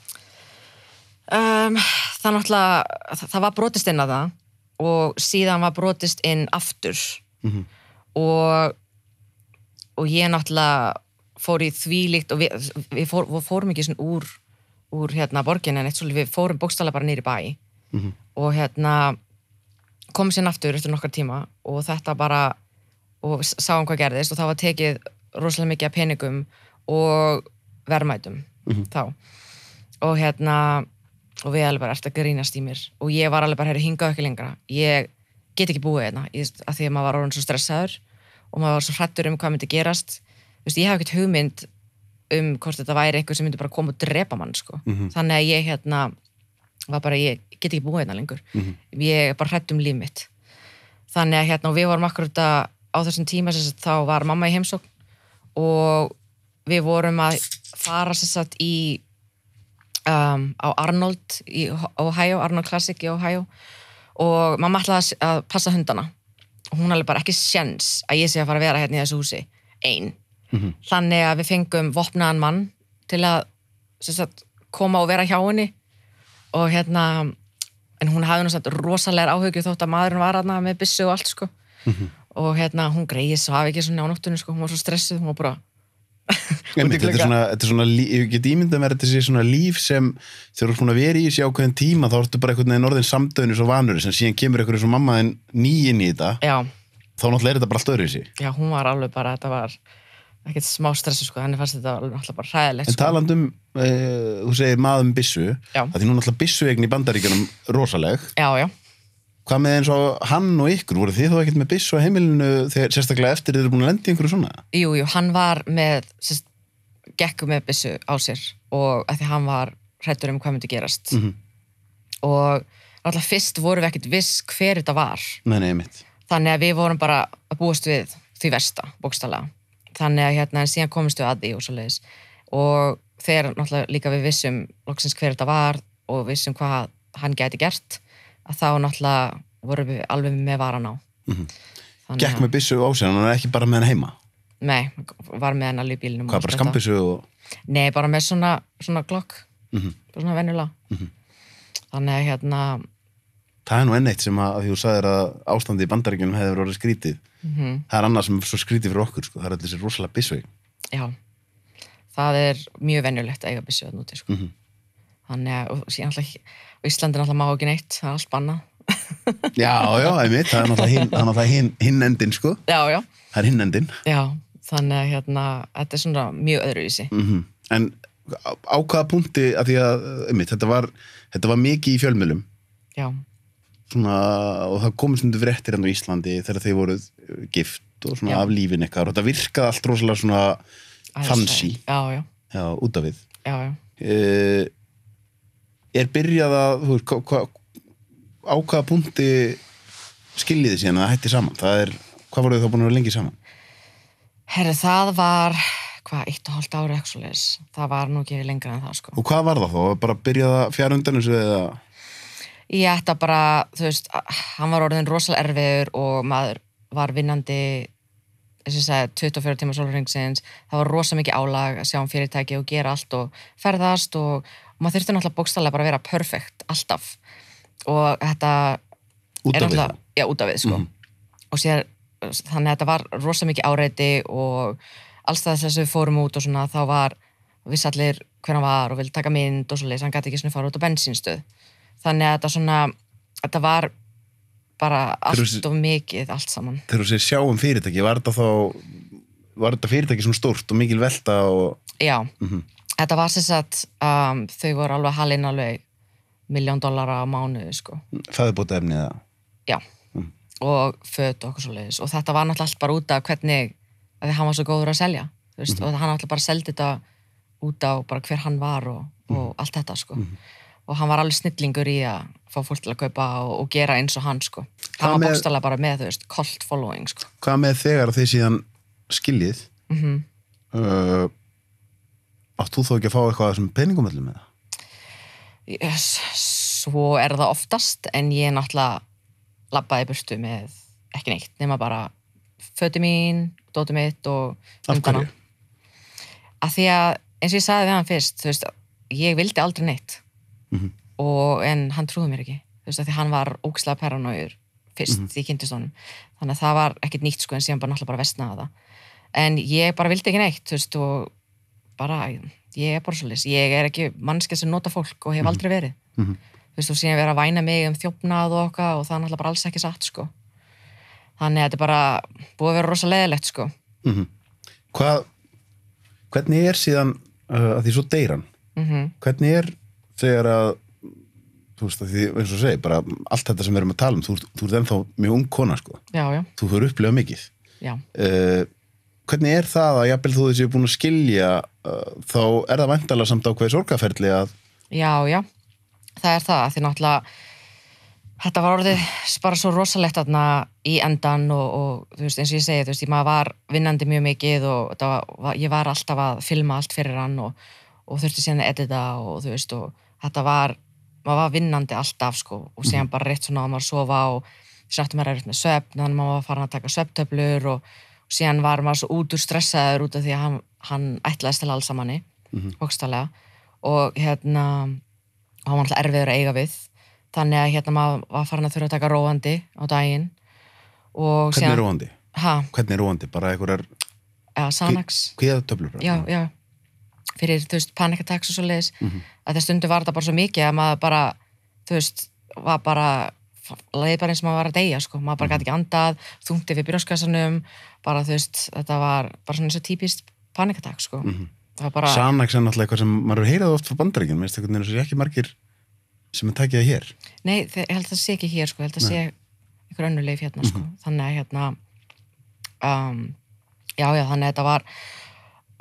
Um, það náttúrulega það, það var brotist inn að það og síðan var brotist inn aftur Mhm. og og ég náttúrulega fór í þvílíkt og við, við, fór, við fórum ekki svona úr úr hérna borgin en eitt svolítið við fórum bókstala bara nýri bæ Mhm. og hérna komum sér aftur eftir nokkar tíma og þetta bara og sáum hvað gerðist og það var tekið rosalega mikið peningum og verðmætum þá og hérna og við alveg bara að grínast í mér? Og ég var alveg bara, herri, hingað ekki lengra. Ég get ekki búið hérna ég, að því að maður var orðin svo stressaður og maður var svo hrættur um hvað myndi gerast. Veist, ég hef ekkert hugmynd um hvort þetta væri eitthvað sem myndi bara koma og drepa mann sko. þannig að ég hérna var bara, ég get ekki búið hérna lengur. Ég er bara hrætt um líf mitt. Þannig að hérna, og við vorum akkur þetta á þessum tíma sem sagt, þá var mamma í heimsókn og við vorum að fara sem sagt í um, á Arnold í Ohio, Arnold Classic í Ohio. Og mamma ætlaði að passa hundana. Og hún alveg bara ekki sjens að ég sé að fara að vera hérna í þessu húsi. Ein. Þannig að við fengum vopnaðan mann til að sagt, koma og vera hjá henni. Og hérna en hún hafði satt rosalega áhugju þótt að maðurinn var aðna með byssu og allt sko. Og hérna hún greið svo hafi ekki svona á nóttunni sko, hún var svo stressuð, hún var bara Einmitt, þetta er svona, þetta er svona ég get ímyndað mér að þetta sé svona líf sem þegar þú er svona verið í þessi ákveðin tíma þá ertu bara einhvern veginn orðin samdöðinu svo vanur sem síðan kemur einhverju svo mamma þinn nýinn í þetta já, þá náttúrulega er þetta bara allt öðru í sig já, hún var alveg bara þetta var ekkert smá stressu sko, henni fannst þetta alveg náttúrulega bara hræðilegt En sko. talandum, uh, þú segir maður með byssu Já. að því nú náttúrulega byssuegn í bandaríkjunum rosaleg. Já, já, hvað með eins og hann og ykkur? Voru þið þá ekkert með byssu á heimilinu þegar sérstaklega eftir þið eru búin að lendi einhverju svona? Jú, jú, hann var með sérst, gekku með byssu á sér og því hann var hrættur um hvað myndi gerast. Mhm. og náttúrulega fyrst vorum við ekkert viss hver þetta var. Nei, nei, þannig að við vorum bara að búast við því versta, bókstala þannig að hérna en síðan komumst við að því og svo leiðis og þegar náttúrulega líka við vissum loksins hver þetta var og vissum hvað hann gæti gert að þá náttúrulega vorum við alveg með varan á Mhm. Þannig Gekk með byssu á sig, hann er ekki bara með hann heima Nei, var með hann alveg í bílnum Hvað, bara spretta. skambyssu og Nei, bara með svona, svona glokk Mhm. bara svona venjulega Mhm. þannig að hérna það er nú enn eitt sem að, að því þú sagðir að ástandi í bandaríkjunum hefur orðið skrítið mm það er annað sem er svo skrítið fyrir okkur sko. það er allir þessi rosalega bissvei Já, það er mjög venjulegt að eiga byssu að núti sko. Mhm. Þannig að, og síðan alltaf, og Íslandi náttúrulega má ekki neitt, það er allt bannað. já, já, einmitt, það er náttúrulega hinn, hinn, endin sko. Já, já, það er hinn endin já, þannig að hérna, þetta er svona mjög öðruvísi. mm en á, hvaða punkti að því að, einmitt, þetta var þetta var mikið í fjölmjölum Já, svona, og það komið stundu fréttir enn á Íslandi þegar þeir voruð uh, gift og svona Já. af lífin ykkar og þetta virkaði allt rosalega svona Fancy. Já, já, já, út af við uh, er byrjað að á hvaða punkti skiljiði síðan að það hætti saman það er, hvað voruð þið þá búin að vera lengi saman Herri, það var, hvað, eitt og hálft ári leis. Það var nú ekki lengra en það, sko. og hvað var það þá, bara byrjað að fjara undan þessu eða Ég ætta bara, þú veist, hann var orðin rosalega erfiður og maður var vinnandi, þess að segja, 24 tíma sólurhengsins. Það var rosa mikið álag að sjá um fyrirtæki og gera allt og ferðast og, og maður þurfti náttúrulega bókstallega bara að vera perfect alltaf. Og þetta út af við já, út af við, sko. Og sér, þannig að þetta var rosa mikið áreiti og alls það þess að við fórum út og svona, þá var, vissi allir hver hann var og vildi taka mynd og svo leys, hann gæti ekki svona fara út á bensínstöð. Þannig að þetta svona, þetta var bara allt of mikið, allt saman. þegar þú segir sjá um fyrirtæki, var þetta þá var þetta fyrirtæki svona stórt og mikil velta og Já, Mhm. Þetta var sem sagt, um, þau voru alveg halinn alveg miljón dollara á mánuði, sko. fæðubóta efni eða? Já, Mm. og föt og okkur svo leiðis og þetta var náttúrulega allt bara út af hvernig að hann var svo góður að selja veist, og hann náttúrulega bara seldi þetta út á bara hver hann var og, og allt þetta sko. Og hann var alveg snillingur í að fá fólk til að kaupa og, og gera eins og hann sko. Hann var með- bókstala bara með, þú veist, cult following sko. Hvað með þegar þið síðan skiljið mm uh, átt þú þó ekki að fá eitthvað sem peningum öllum með það? yes, svo er það oftast en ég náttúrulega labbaði burtu með ekki neitt nema bara föti mín, dóti mitt og hundana. að því að eins og ég sagði við hann fyrst veist, ég vildi aldrei neitt Mhm. og, en hann trúði mér ekki veist, því hann var ógislega paranoiður fyrst Mhm. því ég kynntist honum þannig að það var ekkert nýtt sko en síðan bara náttúrulega bara vestnaða það en ég bara vildi ekki neitt veist, og bara, ég er bara svolítið ég er ekki mannskja sem nota fólk og hef aldrei verið. Mhm. þú veist, og síðan vera að væna mig um þjófnað og okkar og það er náttúrulega bara alls ekki satt sko. Þannig að þetta er bara búið að vera rosa leðilegt sko. Mm hvað hvernig er síðan uh, að því svo deyr hann? Mm hvernig er þegar að þú veist að því, eins og segi, bara allt þetta sem við erum að tala um, þú, þú ert ennþá mjög ung kona sko, já, já, þú hefur upplifað mikið. Já. Uh, hvernig er það að jafnvel þú þessi búin að skilja uh, þá er það væntalega samt ákveði sorgaferli að Já, já, það er það, því náttúrulega þetta var orðið bara svo rosalegt þarna í endan og, og þú veist, eins og ég segi, þú veist, ég maður var vinnandi mjög mikið og var, ég var alltaf að filma allt fyrir hann og, og þurfti síðan að edita og þú veist, og þetta var, maður var vinnandi alltaf, sko, og síðan bara rétt svona að maður að sofa og sáttum maður erfitt með svefn, þannig að maður var farin að taka svefntöflur og, og síðan var maður svo út úr stressaður út af því að hann, hann ætlaðist til allsamanni, mm -hmm. og hérna og hann var alltaf erfiður að eiga við þannig að hérna maður var farin að þurfa að taka róandi á daginn og hvernig er róandi? ha, hvernig er róandi? bara einhverjar ja, Sanax hviða töflur? já, já fyrir, þú veist, panic attacks og svo leiðis að þess stundu var þetta bara svo mikið að maður bara, þú veist, var bara leiði bara eins og maður var að deyja sko. maður bara gæti ekki andað, þungti við brjóskassanum bara, þú veist, þetta var bara svona eins og típist panic attack sko. það var bara, Sanax er náttúrulega eitthvað sem maður hefur heyrað oft frá bandaríkjum, einhvern veginn þessu ekki margir sem er takið það hér. nei, ég held að það sé ekki hér sko. ég held að það sé einhver önnu leif hérna sko. þannig að hérna um, já, já, þannig að þetta var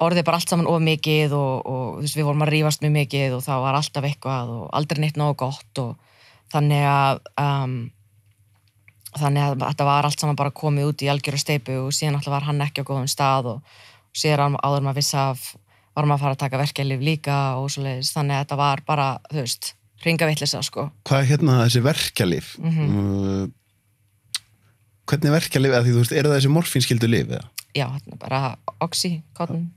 orðið bara allt saman of mikið og, og þú veist, við vorum að rífast mjög mikið og það var alltaf eitthvað og aldrei neitt nógu gott og þannig að um, þannig að þetta var allt saman bara komið út í algjöru steipu og síðan alltaf var hann ekki á góðum stað og, og síðan áður maður vissi af varum að fara að taka verkeflif líka og svoleiðis, þannig að þetta var bara, þú veist ringa vittlisa, sko Hvað er hérna þessi verkjalif? Mhm. uh, hvernig verkjalif, eða því þú veist, eru það þessi morfínskildu lif eða? já, hérna bara Oxycontin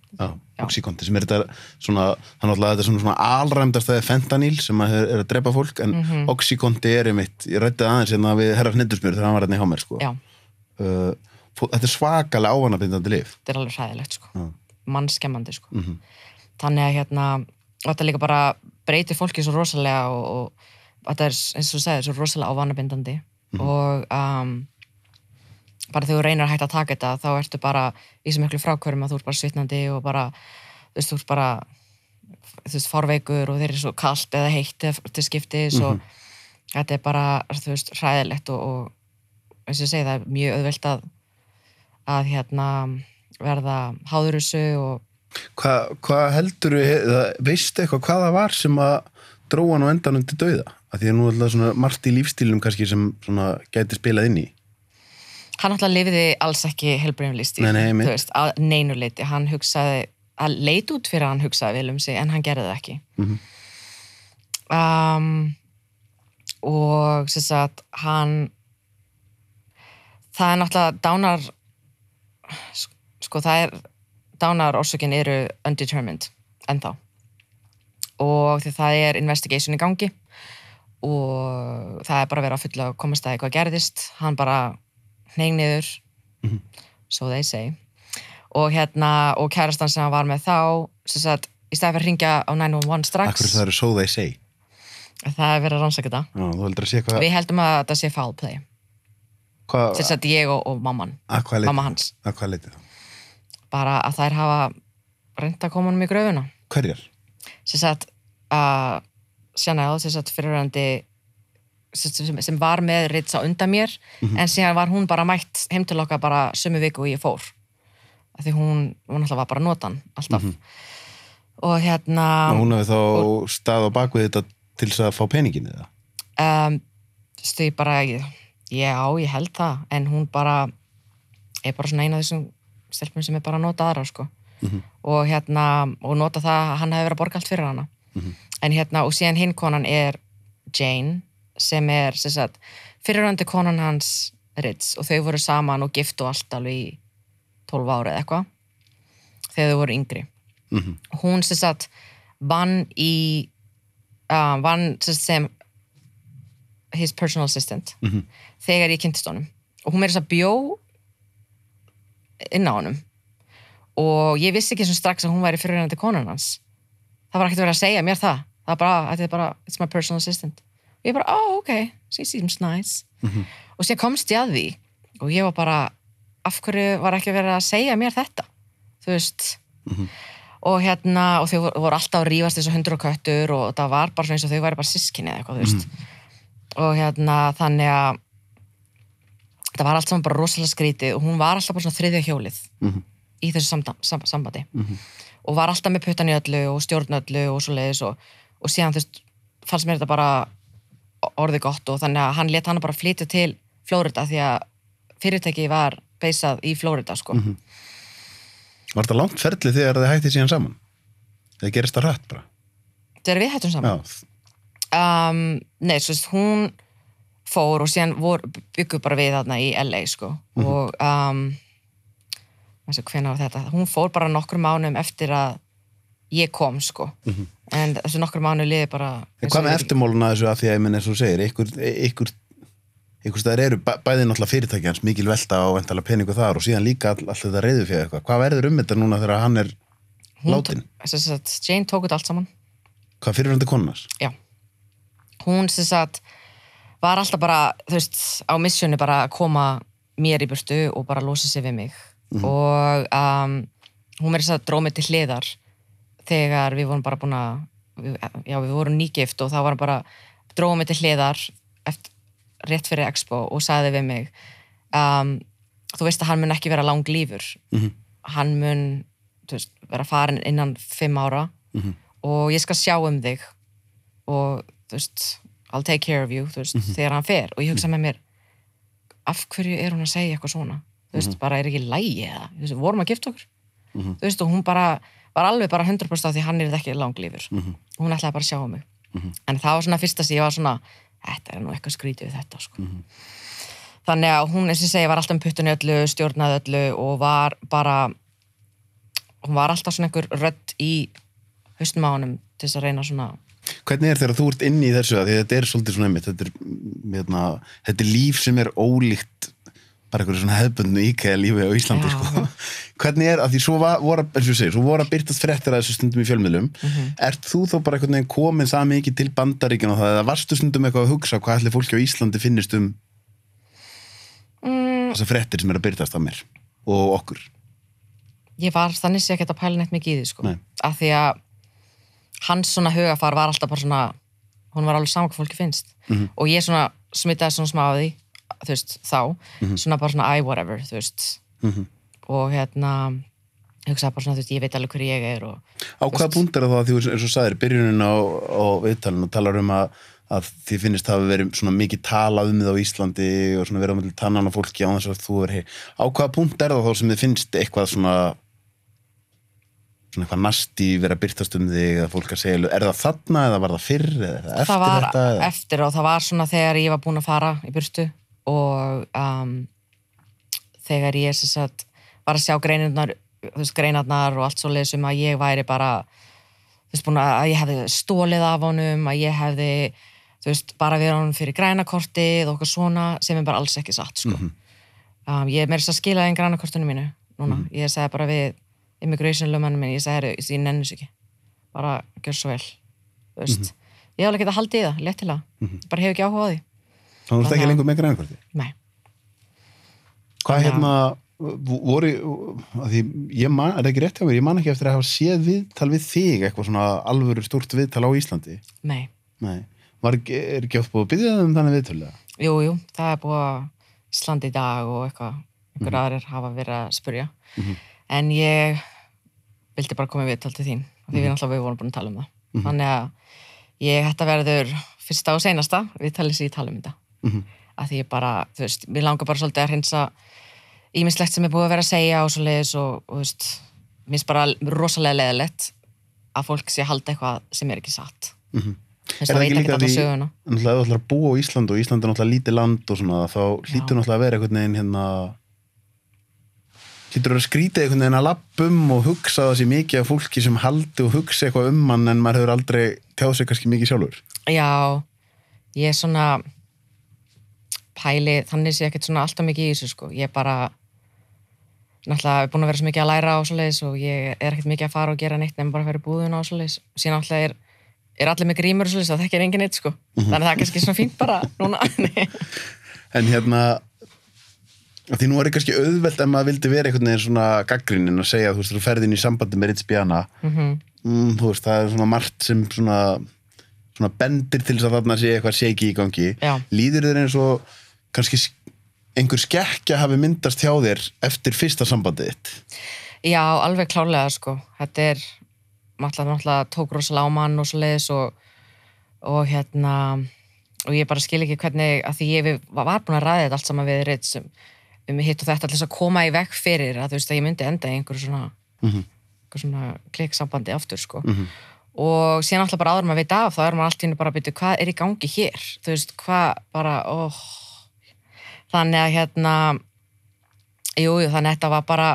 Oxycontin sem er þetta svona, þannig að þetta er svona, svona alræmdast að fentanyl sem er, er að drepa fólk en Mhm. Oxycontin er einmitt, ég rætti aðeins hérna við herra hnindusmjör þegar hann var hérna í hámer sko. uh, þetta er svakalega ávanabindandi lif þetta er alveg hræðilegt sko. Mannskemmandi sko. Mhm. þannig að hérna þetta líka bara breytir fólki svo rosalega og, og þetta er eins og þú segir svo rosalega ávanabindandi Mhm. og um, bara þegar þú reynir að hætta að taka þetta þá ertu bara í sem miklu frákvörum að þú ert bara svitnandi og bara þú veist, þú ert bara þú veist, fárveikur og þeir eru svo kalt eða heitt til skiptis og þetta er bara, þú veist, hræðilegt og, og eins og ég segi það er mjög auðvelt að að hérna verða háður þessu og Hvað hva heldur við, veistu eitthvað hvað það var sem að dróa hann á endanum til dauða? Að því að nú er alltaf svona margt í lífstílum kannski sem svona gæti spilað inn í. Hann alltaf lifiði alls ekki helbriðum lístíl Nei, nei, veist, að neinu leiti hann hugsaði, að leit út fyrir að hann hugsaði vel um sig en hann gerði það ekki. Mhm. um, og sem sagt hann það er náttúrulega dánar sko það er dánar orsökin eru undetermined ennþá. Og því það er investigation í gangi og það er bara verið að fulla að komast að hvað gerðist. Hann bara hneig niður Mhm. so they say. Og hérna, og kærastan sem hann var með þá sem sagt, í stæði fyrir að ringja á 911 strax. Akkur það eru so they say. það er verið að rannsaka þetta. Við heldum að þetta sé foul play. Sem sagt ég og, og mamman. Mamma hans, bara að þær hafa reynd að koma honum í gröfuna Hverjar? sem sagt að Chanel, sem sagt fyrirvændi sem, sem, var með Ritz á undan mér en síðan var hún bara mætt heim til okkar bara sömu viku og ég fór af því hún, hún alltaf var bara notan alltaf og hérna Og hún hefði þá stað á bakvið þetta til þess að fá peningin eða? um, stuði bara ég, já, ég held það en hún bara er bara svona eina af þessum stelpum sem er bara að nota aðra sko. Mhm. og hérna og nota það að hann hefði verið að borga allt fyrir hana Mhm. en hérna og síðan hinn konan er Jane sem er fyrirrandi konan hans Ritz og þau voru saman og gift og allt alveg í 12 ára eða eitthvað þegar þau voru yngri. Mm hún sem sagt vann í uh, vann sem, sem his personal assistant Mhm. þegar ég kynntist honum. Og hún er þess að bjó inn á honum. Og ég vissi ekki sem strax að hún væri fyrirrænandi konan hans. Það var ekkert verið að segja mér það. Það var bara, þetta er bara, it's my personal assistant og ég bara, oh ok, she seems nice Mhm. og sér komst ég að því og ég var bara, af hverju var ekki verið að segja mér þetta þú veist Mhm. og hérna, og þau voru, alltaf að rífast þessu hundur og köttur og það var bara eins og þau væri bara sískinni eða eitthvað, þú veist og hérna, þannig að þetta var allt saman bara rosalega skrítið og hún var alltaf bara svona þriðja hjólið Mhm. í þessu samda, sam, sambandi Mhm. og var alltaf með puttan í öllu og stjórn öllu og svo leiðis og, og síðan þú veist, fannst mér þetta bara orðið gott og þannig að hann let hana bara flytja til Flórida því að fyrirtæki var beisað í Flórida sko. Mhm. Var þetta langt ferli þegar þið hætti síðan saman? Það gerist það hratt bara. þegar við hættum saman um, nei, svo veist, hún fór og síðan vor, byggu bara við þarna í LA sko. og um, hvenær var þetta hún fór bara nokkrum mánum eftir að ég kom sko. En þessu nokkrum mánu liði bara hvað með eftirmóluna þessu að því að ég minn eins og segir, ykkur, ykkur, ykkur staðar eru bæ, bæði náttúrulega fyrirtæki hans mikil velta og ventala peningu þar og síðan líka all, allt þetta reyðu fyrir eitthvað. Hvað verður um þetta núna þegar hann er hún látin? tók- Jane tók þetta allt saman Hvað fyrirvændi konunars? já hún sem sagt var alltaf bara, þú veist, á missjónu bara að koma mér í burtu og bara losa sig við mig og um, hún verið þess að dróð mig til hliðar þegar við vorum bara búin að við, já, við vorum nýgift og þá var hann bara dróð mig til hliðar eftir, rétt fyrir expo og sagði við mig um, þú veist að hann mun ekki vera lang lífur Mhm. hann mun veist, vera farin innan fimm ára Mhm. og ég skal sjá um þig og þú veist I'll take care of you, þú veist, þegar hann fer. Og ég hugsa með mér af hverju er hún að segja eitthvað svona? Þú veist, bara er ekki lægi eða? Þú veist, vorum að gifta okkur. Mhm. þú veist, og hún bara var alveg bara 100% á því hann er ekki langlífur Mhm. og hún ætlaði bara að sjá um mig Mhm. en það var svona fyrsta sem ég var svona þetta er nú eitthvað skrítið við þetta sko. Mhm. þannig að hún, eins og segi, var alltaf um puttinu öllu, stjórnaði öllu og var bara hún var alltaf svona einhver rödd í haustum á honum til þess að reyna svona Hvernig er þegar þú ert inn í þessu að þetta er svolítið svona einmitt, þetta er, mm, hérna, þetta er líf sem er ólíkt bara einhverju svona hefbundnu íkæða lífi á Íslandi sko. Hvernig er, að því svo var, voru, eins og ég segi, svo voru að byrtast fréttir að þessu stundum í fjölmiðlum Mhm. Ert þú þá bara einhvern veginn komin það mikið til bandaríkina það eða varstu stundum eitthvað að hugsa hvað allir fólki á Íslandi finnist um mm, þessar fréttir sem er að byrtast af mér og okkur ég var þannig sé ekki að pæla neitt mikið í því sko. Af því að hans svona hugafar var alltaf bara svona hún var alveg saman hvað fólki finnst Mhm. og ég svona smitaði svona smá af því þú veist, þá, Mhm. svona bara svona I whatever, þú veist Mhm. og hérna hugsaði bara svona, þú veist, ég veit alveg hver ég er og Á hvaða punkt er það að því eins og sagðir byrjunin á, á viðtalinu og talar um að, að því finnist að verið svona mikið talað um þið á Íslandi og svona verið á milli tannan á fólki á þess að þú er hei. Á hvaða punkt er það þá sem þið finnst eitthvað svona svona eitthvað nasti verið að byrtast um þig eða fólk að segja, er það þarna eða var það fyrr eða eftir það var þetta eftir og það var svona þegar ég var búin að fara í burtu og um, þegar ég sagt, var að sjá greinarnar, veist, greinarnar og allt svo leysum að ég væri bara veist, að, ég hefði stólið af honum, að ég hefði veist, bara verið honum fyrir grænakortið og okkur svona sem er bara alls ekki satt sko. Mhm. um, ég er meira þess að skila einn grænakortinu mínu núna, ég sagði bara við immigration lögmannum minn, ég sagði, "Heyrðu, ég nenni þessu ekki. Bara gjör svo vel. Þú veist, ég hef alveg getað haldið í það, léttilega bara hef ekki áhuga á því Þá er þetta ekki Þannig að- lengur með grænkorti? Nei. Hvað Þannig að- hérna voru, að því ég man, er ekki rétt hjá mér, ég man ekki eftir að hafa séð viðtal við þig, eitthvað svona alvöru stúrt viðtal á Íslandi? Nei. Nei, var er ekki oft búið að byggja það um þannig viðtölu? Jú, jú, það er búið að Íslandi í dag og eitthvað einhver aðrir hafa verið að spurja en ég vildi bara koma í viðtal til þín því við náttúrulega við vorum búin að tala um það. Þannig að ég þetta verður fyrsta og seinasta viðtalið sem ég tala um þetta Mhm. að því ég bara, þú veist, mér langar bara svolítið að hreinsa ímislegt sem er búið að vera að segja og svo leiðis og, þú veist mér finnst bara rosalega leðilegt að fólk sé að halda eitthvað sem er ekki satt. Þú veist, Er það ekki líka því- ef þú ætlar að búa á Ísland og Ísland er náttúrulega lítið land og svona þá hlýtur náttúrulega að vera einhvern veginn hérna hlýtur að skrýta einhvern veginn að lappum og hugsa það sé mikið af fólki sem haldi og hugsa eitthvað um hann en maður hefur aldrei tjáð sig kannski mikið sjálfur Já, ég er svona pæli, þannig sé ég ekkert svona alltaf mikið í þessu sko, ég er bara náttúrulega er búin að vera svo mikið að læra á svoleiðis og ég er ekkert mikið að fara og gera neitt nefnum bara að vera í búðuna á svoleiðis. Og síðan náttúrulega er, er allir með grímur og svoleiðis og það ekki er engin neitt sko, þannig að það er kannski svona fínt bara núna. En hérna að því nú er kannski auðvelt ef maður vildi vera einhvern veginn svona gaggrinnin að segja þú veist þú ferð inn í sambandi með Ritz Bjana mm mm, þú veist það er svona margt sem svona, svona bendir til þess að þarna sé eitthvað séki í gangi. Já. líður þér eins og kannski sk- einhver skekkja hafi myndast hjá þér eftir fyrsta sambandið þitt Já, alveg klárlega sko. Þetta er, náttúrulega, náttúrulega tók rosalega á mann og svo leiðis og, og hérna, og ég bara skil ekki hvernig, að því ég var búin að ræða þetta allt saman við reitt sem um hitt og þetta þess að koma í vekk fyrir að þú veist að ég myndi enda í einhverju svona, Mhm. einhverju svona kliksambandi aftur sko. Og síðan alltaf bara áður maður veit af, þá er maður allt í henni bara að byrja, hvað er í gangi hér? Þú veist, hvað bara, óh. Þannig að hérna, jú, jú, þannig að þetta var bara,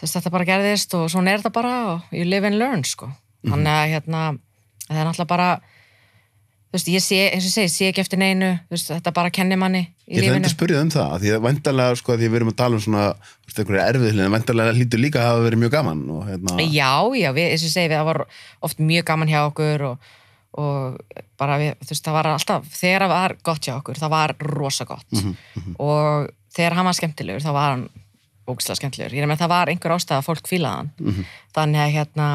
þess, þetta bara gerðist og svona er þetta bara og you live and learn sko. Þannig að hérna það er náttúrulega bara þú veist, ég sé, eins og ég segi, sé ekki eftir neinu veist, þetta bara kennir manni í Ég lífinu. enda að spyrja um það, af því að væntalega sko, að því að við erum að tala um svona, þú veist, einhverja erfiðlið, væntalega hlýtur líka að hafa verið mjög gaman og hérna, já, já, við, eins og ég segi, við, það var oft mjög gaman hjá okkur og, og bara við, þú veist, það var alltaf þegar það var gott hjá okkur, það var rosa gott. Og þegar hann var skemmtilegur, þá var hann ógislega skemmtilegur, ég með það var einhver ástæða að fólk fílaði hann, þannig að hérna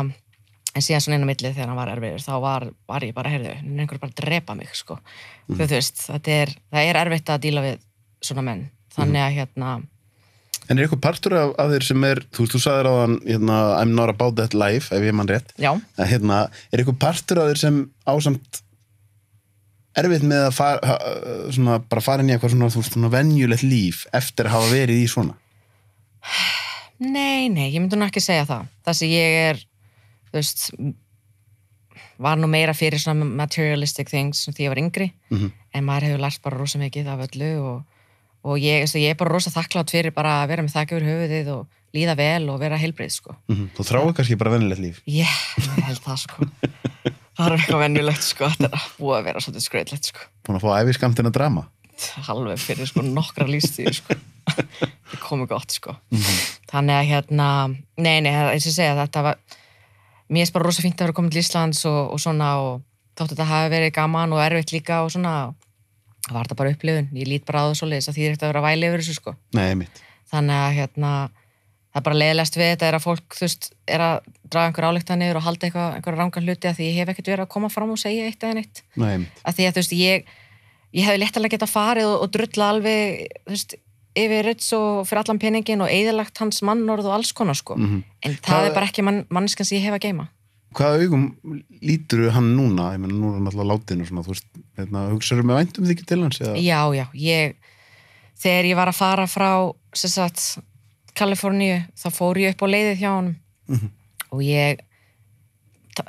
en síðan svona inn á milli þegar hann var erfiður þá var, var ég bara, heyrðu, er einhver bara drepa mig sko, þú veist, er það er erfitt að díla við svona menn. Þannig að hérna en er eitthvað partur af, af þér sem er, þú veist, þú sagðir á hann, hérna, I'm not about that life, ef ég mann rétt, já, að hérna, er eitthvað partur af þér sem ásamt erfitt með að fara, svona, bara fara inn í eitthvað svona, þú veist, svona venjulegt líf eftir að hafa verið í svona? nei, nei, ég myndi nú ekki segja það það sem ég er þú veist var nú meira fyrir svona materialistic things því ég var yngri Mhm. en maður hefur lært bara rosa mikið af öllu og, og ég, ég er bara rosa þakklátt fyrir bara að vera með þakka yfir höfuðið og líða vel og vera heilbrið sko. Mm Þú þráir kannski bara vennilegt líf. Já, yeah, ég held það sko. það er eitthvað venjulegt sko, þetta er að búa að vera svolítið skreitlegt sko. Búin að fá æfiskamtina drama. Halveg fyrir sko nokkra lístíði sko. það komi gott sko. Mm -hmm. Þannig að hérna, nei, nei, eins og segja þetta var, mér er bara rosa fínt að vera komin til Íslands og, og svona og þóttu þetta hafi verið gaman og erfitt líka og svona, það var þetta bara upplifun, ég lít bara á það svolítið þess að því þetta að vera væli yfir þessu sko. Nei. Þannig að hérna, það er bara leiðilegst við þetta er að fólk, þú veist, er að draga einhver álíktanir og halda eitthvað, einhverja ranga hluti að því ég hef ekkert verið að koma fram og segja eitt eða neitt. Nei. Að því að þú veist, ég, ég hefði léttilega getað farið og, og drulla alveg, þú veist, yfir Ritz og fyrir allan peningin og eðilagt hans mannorð og alls konar sko. Mm -hmm. En það Hvað- er bara ekki mann, mannskan sem ég hef að geima. Hvaða augum lítur hann núna? Ég meina, nú er hann alltaf látin og svona, þú veist, hérna, hugsaður með væntum þykir til hans? Eða? Já, já, ég, þegar ég var að fara frá, sem sagt, Kaliforníu, þá fór ég upp á leiðið hjá honum Mhm. og ég,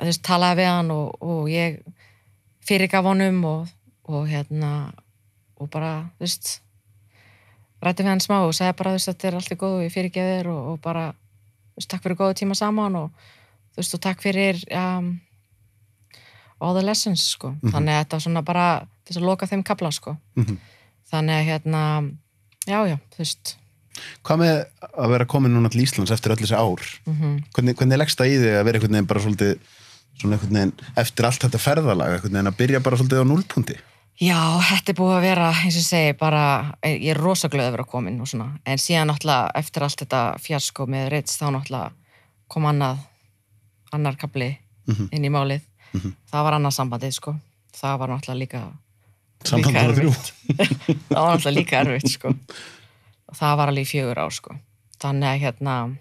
veist, talaði við hann og, og ég fyrirgaf honum og, og hérna, og bara, þú veist, rætti við hann smá og sagði bara, þú veist, þetta er allt í góðu, ég fyrirgef þér og, og bara, þú veist, takk fyrir góðu tíma saman og, þú veist, og takk fyrir um, all the lessons, sko. Þannig að þetta svona bara, þess að loka þeim kapla, sko. Mhm. Þannig að hérna, já, já, þú veist, Hvað með að vera komin núna til Íslands eftir öll þessi ár? mhm. Hvernig, hvernig leggst það í þig að vera einhvern veginn bara svolítið, svona einhvern veginn, eftir allt þetta ferðalag, einhvern veginn að byrja bara svolítið á núlpunti? Já, þetta er búið að vera, eins og ég segi, bara, ég er rosa glöð að vera komin og svona, en síðan náttúrulega eftir allt þetta fjarsko með Ritz, þá náttúrulega kom annað, annar kapli Mhm. inn í málið. Mhm. Það var annað sambandið, sko. Það var náttúrulega líka, Líka þrjú. það var náttúrulega líka erfitt, sko. Og það var alveg fjögur ár, sko. Þannig að hérna,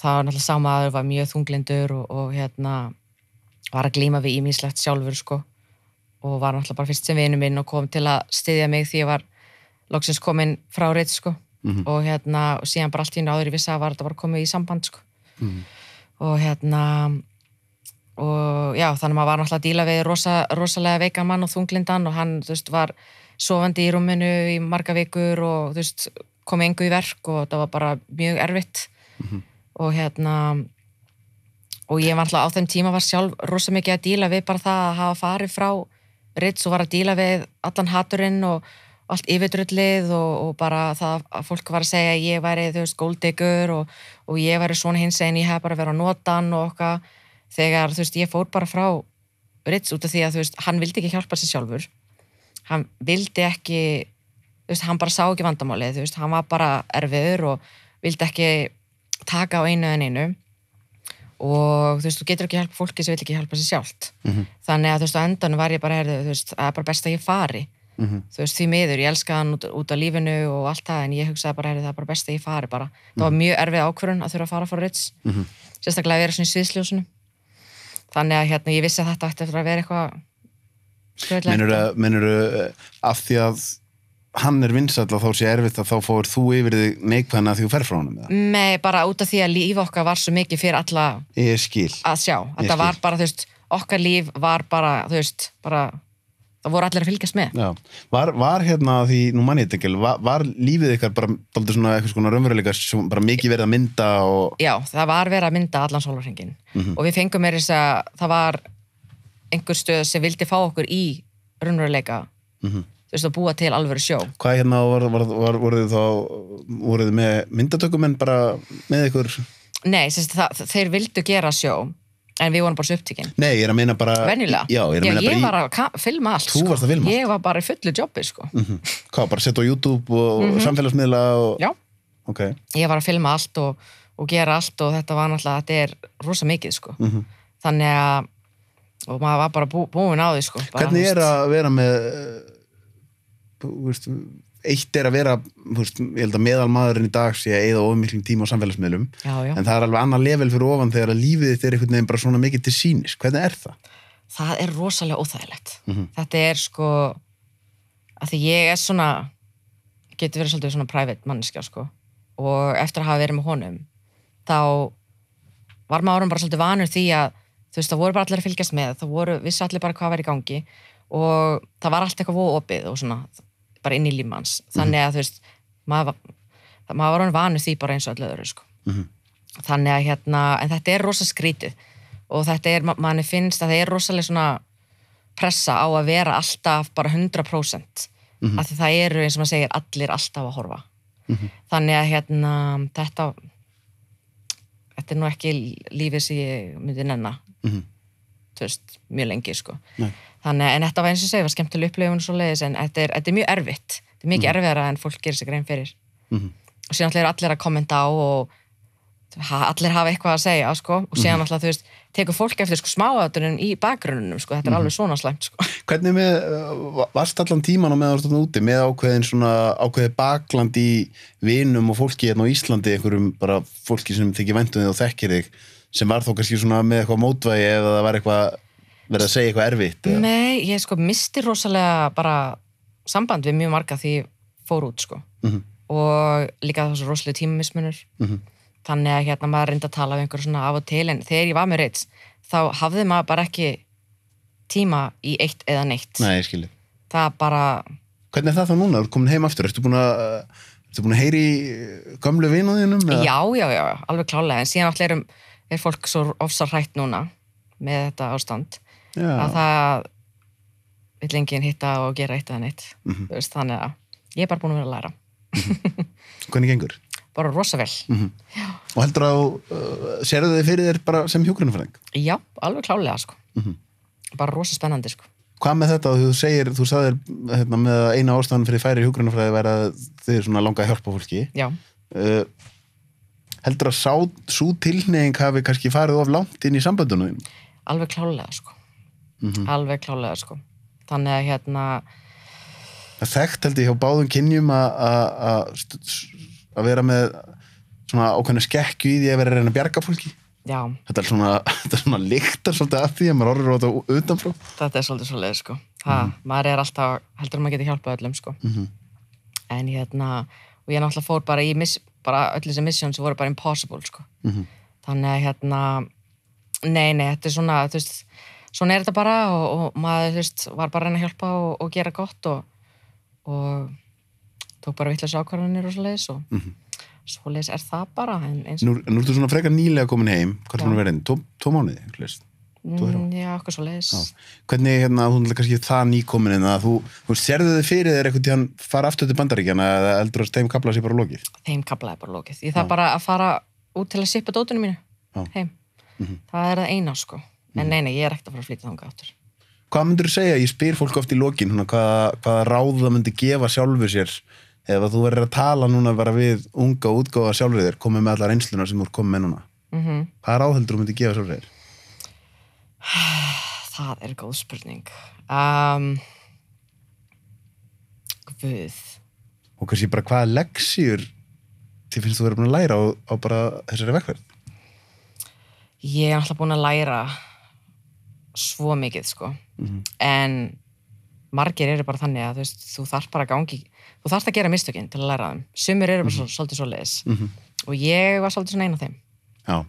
það var náttúrulega samaður, var mjög þunglindur og, og hérna, var að glíma við ímislegt sjálfur, sko. Og var náttúrulega bara fyrst sem vinu minn og kom til að styðja mig því ég var loksins komin frá reitt, sko. Mhm. Og hérna, og síðan bara allt í einu áður í vissi að var þetta bara komið í samband, sko. Mhm. Og hérna, og já, þannig að maður var náttúrulega að díla við rosa, rosalega veikan mann og þunglindan og hann, þú veist, var sofandi í rúminu í marga vikur og þú veist, kom engu í verk og það var bara mjög erfitt. Og hérna og ég var alltaf á þeim tíma var sjálf rosa mikið að díla við bara það að hafa farið frá Ritz og var að díla við allan haturinn og allt yfirdrullið og, og bara það að fólk var að segja að ég væri, þú veist, góldyggur og, og ég væri svona hins en ég hef bara verið að nota hann og okkar. Þegar, þú veist, ég fór bara frá Ritz út af því að, þú veist, hann vildi ekki hjálpa sér sjálfur. Hann vildi ekki þú veist, hann bara sá ekki vandamálið, þú veist, hann var bara erfiður og vildi ekki taka á einu en einu og þú veist, þú getur ekki hjálpa fólki sem vil ekki hjálpa sér sjálft. Mhm. þannig að þú veist, á endanum var ég bara heyrðu, þú veist, það er bara best að ég fari Mhm. þú veist, því miður, ég elskaði hann út, út af lífinu og allt það, en ég hugsaði bara, heyrðu, það er bara best að ég fari bara, það var mjög erfið ákvörun að þurfa að fara frá Ritz, Mhm. sérstaklega að vera svona í sviðsljósunu þannig að hérna, ég vissi að þetta ætti að vera eitthvað skröðlegt Meinur að, af því að hann er vinsall og þá sé erfitt að þá fór þú yfir þig neikvæðna því þú fer frá það? Nei, bara út af því að líf okkar var svo mikið fyrir alla að sjá. Þetta var bara, þú veist, okkar líf var bara, þú veist, bara, það voru allir að fylgjast með. Já, var, var hérna því, nú mann ég alveg, var, var lífið ykkar bara svona eitthvað svona raunveruleika sem bara mikið verið að mynda og Já, það var verið að mynda allan sólarhengin Mhm. og við fengum með þess að það var einhver stöð sem vildi fá okkur í raunveruleika, Mhm. þú veist, að búa til alvöru sjó. hvað hérna var, var, var, voruð þið þá, voruð þið með myndatökum en bara með ykkur, Nei, sérst, það, þeir vildu gera sjó, en við vorum bara svo upptíkin. nei, ég er að meina bara, Venjulega. já, ég er að meina ég bara var að filma allt, Þú varst að filma allt? Ég var bara í fullu jobbi, sko. mm hvað, bara setja á YouTube og samfélagsmiðla og. Já. ok, ég var að filma allt og, og gera allt og þetta var náttúrulega, þetta er rosa mikið sko. Mhm. þannig að og maður var bara bú, búin á því sko. bara, hvernig er að vera með, eh, þú veist, eitt er að vera, veist, ég held að meðal maðurinn í dag sé að eða ofmiklum tíma á samfélagsmiðlum já, já. En það er alveg annar level fyrir ofan þegar að lífið þitt er einhvern veginn bara svona mikið til sínis. Hvernig er það? það er rosalega óþægilegt Mhm. þetta er sko að því ég er svona getur verið svolítið svona private manneskja sko. og eftir að hafa verið með honum þá var maður bara svolítið vanur því að þú veist, það voru bara allir að fylgjast með það voru, vissi allir bara hvað var í gangi og það var allt eitthvað voða opið og svona bara inn í lífmanns þannig að þú veist maður, maður var hann vanur því bara eins og öllu öðru sko. Mhm. þannig að hérna en þetta er rosa skrítið og þetta er, ma- manni finnst að það er rosalega svona pressa á að vera alltaf bara 100% Mhm. af því það eru eins og maður segir allir alltaf að horfa þannig að hérna þetta þetta er nú ekki lífið sem ég myndi nenna Mhm. þú veist, mjög lengi sko Nei. Þannig en þetta var eins og segja, var skemmtileg upplifun og svo leiðis en þetta er, þetta er mjög erfitt. Þetta er mikið erfiðara en fólk gerir sig grein fyrir. Mhm. og síðan allir eru allir að kommenta á og allir hafa eitthvað að segja sko, og síðan alltaf þú veist, tekur fólk eftir sko, smáaturinn í bakgrunnum sko, þetta er alveg svona slæmt sko. Hvernig með, uh, varst allan tíman á meðan þú varst úti með ákveðin svona ákveði bakland í vinum og fólki hérna á Íslandi, einhverjum bara fólki sem þykir væntum þig og þekkir þig sem var þó kannski svona með eitthvað mótvægi ef það var eitthvað verið að segja eitthvað erfitt eða? Nei, ég sko misti rosalega bara samband við mjög marga því fór út sko Mhm. og líka þessu rosalega tímamismunur Mhm. þannig að hérna maður reyndi að tala við einhver svona af og til en þegar ég var með reitt þá hafði maður bara ekki tíma í eitt eða neitt Nei, ég skilji. það bara, Hvernig er það þá núna? Þú ert komin heim aftur, ertu búin að ertu búin að heyri í gömlu vinuðinum? já, já, já, alveg klálega en síðan allir er, er fólk svo ofsa hrætt núna með þetta ástand já. að það vill enginn hitta og gera eitt eða neitt. Mhm. Þú veist, þannig að ég er bara búin að vera að læra. Hvernig gengur? bara rosa vel. Mm Og heldur að uh, sérðu þið fyrir þér bara sem hjúgrunafræðing? já, alveg klálega sko. Mhm. bara rosa spennandi sko. Hvað með þetta að þú segir, þú sagðir hérna, með að eina ástæðan fyrir færi hjúgrunafræði væri að þið er svona langa að hjálpa fólki. Já, uh, heldur að sá, svo tilneying hafi kannski farið of langt inn í samböndunum alveg klálega sko Mhm. alveg klálega sko. Þannig að hérna, Það þekkt held ég hjá báðum kynjum að- að að að vera með svona ákveðna skekkju í því að vera að reyna að bjarga fólki. Já, þetta er svona, þetta er svona líktar svolítið að því að maður orður á þetta utanfrá. Þetta er svolítið svolítið sko. Það, maður er alltaf, heldur að maður geti hjálpað öllum sko. Mhm. en hérna, og ég náttúrulega fór bara í bara öll þessi mission sem voru bara impossible sko. Mhm. þannig að hérna nei, nei, þetta er svona, þú veist svona er þetta bara og, og maður, veist, var bara að reyna að hjálpa og, og gera gott og, og tók bara vitlega ákvarðanir og svoleiðis og Mhm. svoleiðis er það bara en eins Nú, nú ertu svona frekar nýlega komin heim. Hvort Já. hún verið inn, tó, tó mánuði er mm, já, okkur svoleiðis. Já. hvernig hérna, þú er kannski það nýkomin inn að þú, þú sérðu þið fyrir þér eitthvað tíðan fara aftur til bandaríkjana eða eldur að steim kapla sér bara lokið? Þeim kaplaði bara lokið. Ég þarf bara að fara út til að sippa dótinu mínu heim, Mhm. það er það eina sko en nei, nei, ég er ekkert að fara að flytja þangað áttur Hvað myndur þú segja, ég spyr fólk oft í lokin hvaða, hvaða ráð það myndi gefa sjálfu sér ef þú verður að tala núna bara við unga og útgáfa sjálfur þér komið með allar einsluna sem þú er komið með núna. Mm hvaða ráð heldur þú myndi gefa sjálfur þér? það er góð spurning. Um, Guð. Og kannski bara hvaða leksjur þið finnst þú verið að læra á, á bara þessari vekkverð ég er alltaf búin að læra svo mikið sko. Mhm. en margir eru bara þannig að þú, veist, þú þarf bara að gangi þú þarf að gera mistökin til að læra þeim. Sumir eru bara svo, svolítið svo leiðis mm -hmm. og ég var svolítið svona ein af þeim. Já,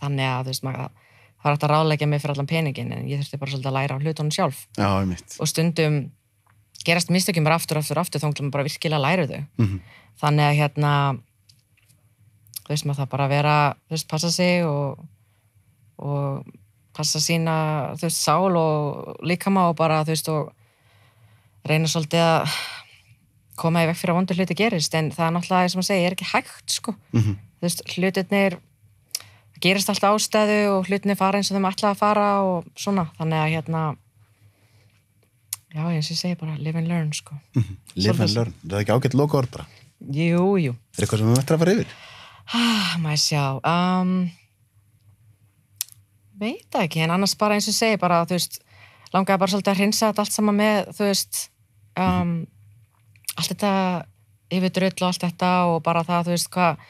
þannig að þú veist maður það var hægt að ráðleggja mig fyrir allan peningin en ég þurfti bara svolítið að læra á hlutunum sjálf. Já, og stundum gerast mistökin bara aftur, aftur, aftur þá bara virkilega að læra þau. Mm -hmm. þannig að hérna þú veist maður það bara vera þú veist passa sig og, og passa sína þú veist sál og líkama og bara þú veist og reyna svolítið að koma í vekk fyrir að vondur hluti gerist. En það er náttúrulega sem að segja, er ekki hægt sko. Mhm. þú veist hlutirnir það gerist alltaf ástæðu og hlutinir fara eins og þeim ætla að fara og svona. Þannig að hérna já eins og ég segi bara live and learn sko. Live and Svolítið. learn, það er ekki ágætt loka orð bara. Jú, jú. Er eitthvað sem við ættir að fara yfir? Ah, maður sjá um, veit ekki en annars bara eins og segi bara þú veist, langaði bara svolítið að hrinsa þetta allt saman með þú veist um, allt þetta yfir drull og allt þetta og bara það þú veist hvað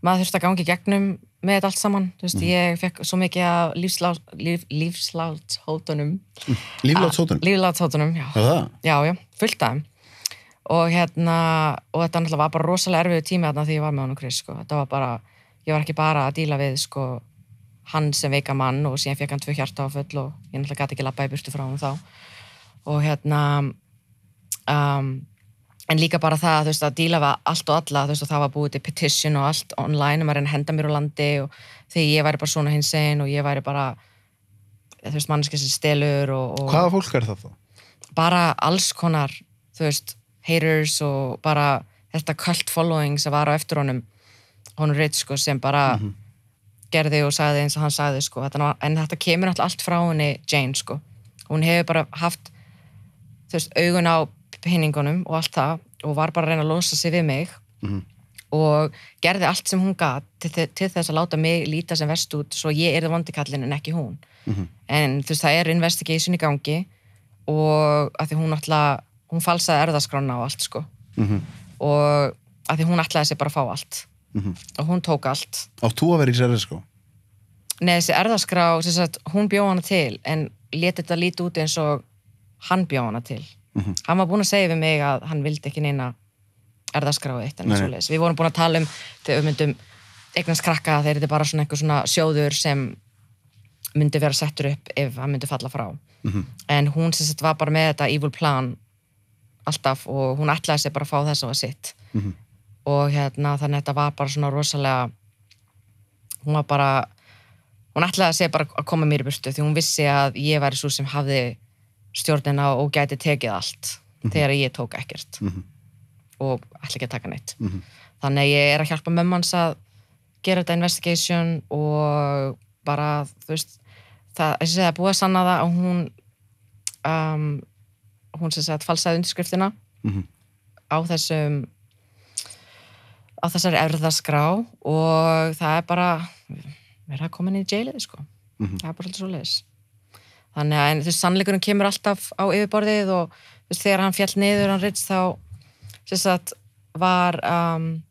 maður þurfti að gangi gegnum með þetta allt saman þú veist, ég fekk svo mikið af lífslát, líf, lífslátshótunum Líflátshótun? lífslátshótunum, já. Já, það? já, já, fullt af og hérna, og þetta náttúrulega var bara rosalega erfiðu tími þarna því ég var með honum Chris, sko, þetta var bara ég var ekki bara að díla við, sko hann sem veika mann og síðan fekk hann tvö hjarta á full og ég náttúrulega gæti ekki labba í burtu frá hann þá. Og hérna um, en líka bara það þú veist, að díla við allt og alla þú veist, og það var búið til petition og allt online og maður að henda mér úr landi og þegar ég væri bara svona hins einn og ég væri bara þú veist, manneski sem stelur og, og Hvaða fólk er það þá? bara alls konar þú veist, haters og bara þetta cult following sem var á eftir honum. Honum Rich sko sem bara gerði og sagði eins og hann sagði sko en þetta kemur náttúrulega allt frá henni Jane sko, hún hefur bara haft þú veist, augun á pinningunum og allt það og var bara að reyna að losa sig við mig Mhm. og gerði allt sem hún gat til, til þess að láta mig líta sem vest út svo ég er vondikallin en ekki hún Mhm. en þú veist, það er investigation í gangi og að því hún náttúrulega hún falsaði erðaskrána og allt sko Mhm. og að því hún ætlaði sér bara að fá allt Mhm. og hún tók allt Átt þú að vera í sérðiskó? Nei, þessi erðaskrá, sem hún bjó hana til en leti þetta líti út eins og hann bjó hana til Mhm. hann var búinn að segja við mig að hann vildi ekki neina erðaskrá eitt við vorum búin að tala um þegar við myndum eignast krakka þegar þetta er bara svona einhver svona sjóður sem myndi vera settur upp ef hann myndi falla frá Mhm. en hún sem sagt var bara með þetta evil plan alltaf og hún ætlaði sér bara að fá þess að var sitt Mhm. Og hérna þannig að þetta var bara svona rosalega hún var bara hún ætlaði sér bara að koma mér í burtu því hún vissi að ég væri svo sem hafði stjórnina og gæti tekið allt þegar ég tók ekkert Mhm. og ætla ekki að taka neitt Mhm. þannig að ég er að hjálpa mömmans að gera þetta investigation og bara, þú veist það, þessi segja, búið að sanna það að hún um, hún sem sagt falsaði undirskriftina Mhm. á þessum á þessari erðaskrá og það er bara verið að koma inn í jailið sko. Mhm. það er bara svolítið svo leiðis þannig að en, þú veist, sannleikurinn kemur alltaf á yfirborðið og þú veist, þegar hann fjall niður hann Ritz þá sagt var um,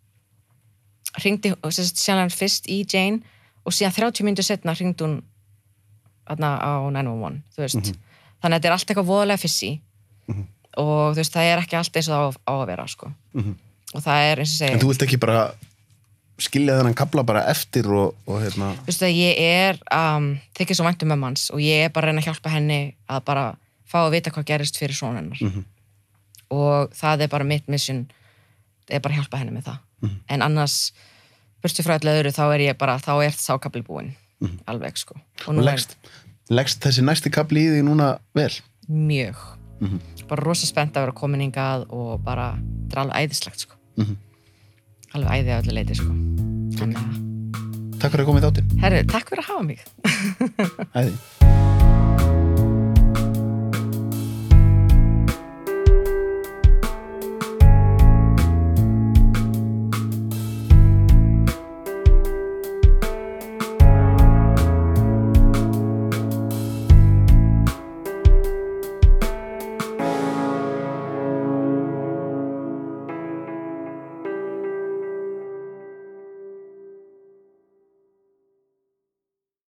ringdi síðan hann fyrst í Jane og síðan 30 minnur setna ringdi hún þarna á 911 þú veist, þannig að þetta er allt eitthvað voðalega fissi og þú veist, það er ekki allt eins og það á, á að vera sko. Og það er eins og segja En þú vilt ekki bara skilja þennan kabla bara eftir og, og hérna þú veist að ég er um, þykir svo væntum um hans og ég er bara að reyna að hjálpa henni að bara fá að vita hvað gerist fyrir svona hennar Mhm. og það er bara mitt mission er bara að hjálpa henni með það Mhm. en annars, burtu frá öllu öðru þá er ég bara, þá er sákabli búinn Mhm. alveg sko og og leggst, leggst þessi næsti kabli í því núna vel er mjög Mhm. bara rosa spennt að vera komin hingað og bara, er alveg æðislegt sko Mhm. alveg æði að öllu leiti sko. Takk fyrir að koma í þáttinn. Herru, takk fyrir að hafa mig. Æði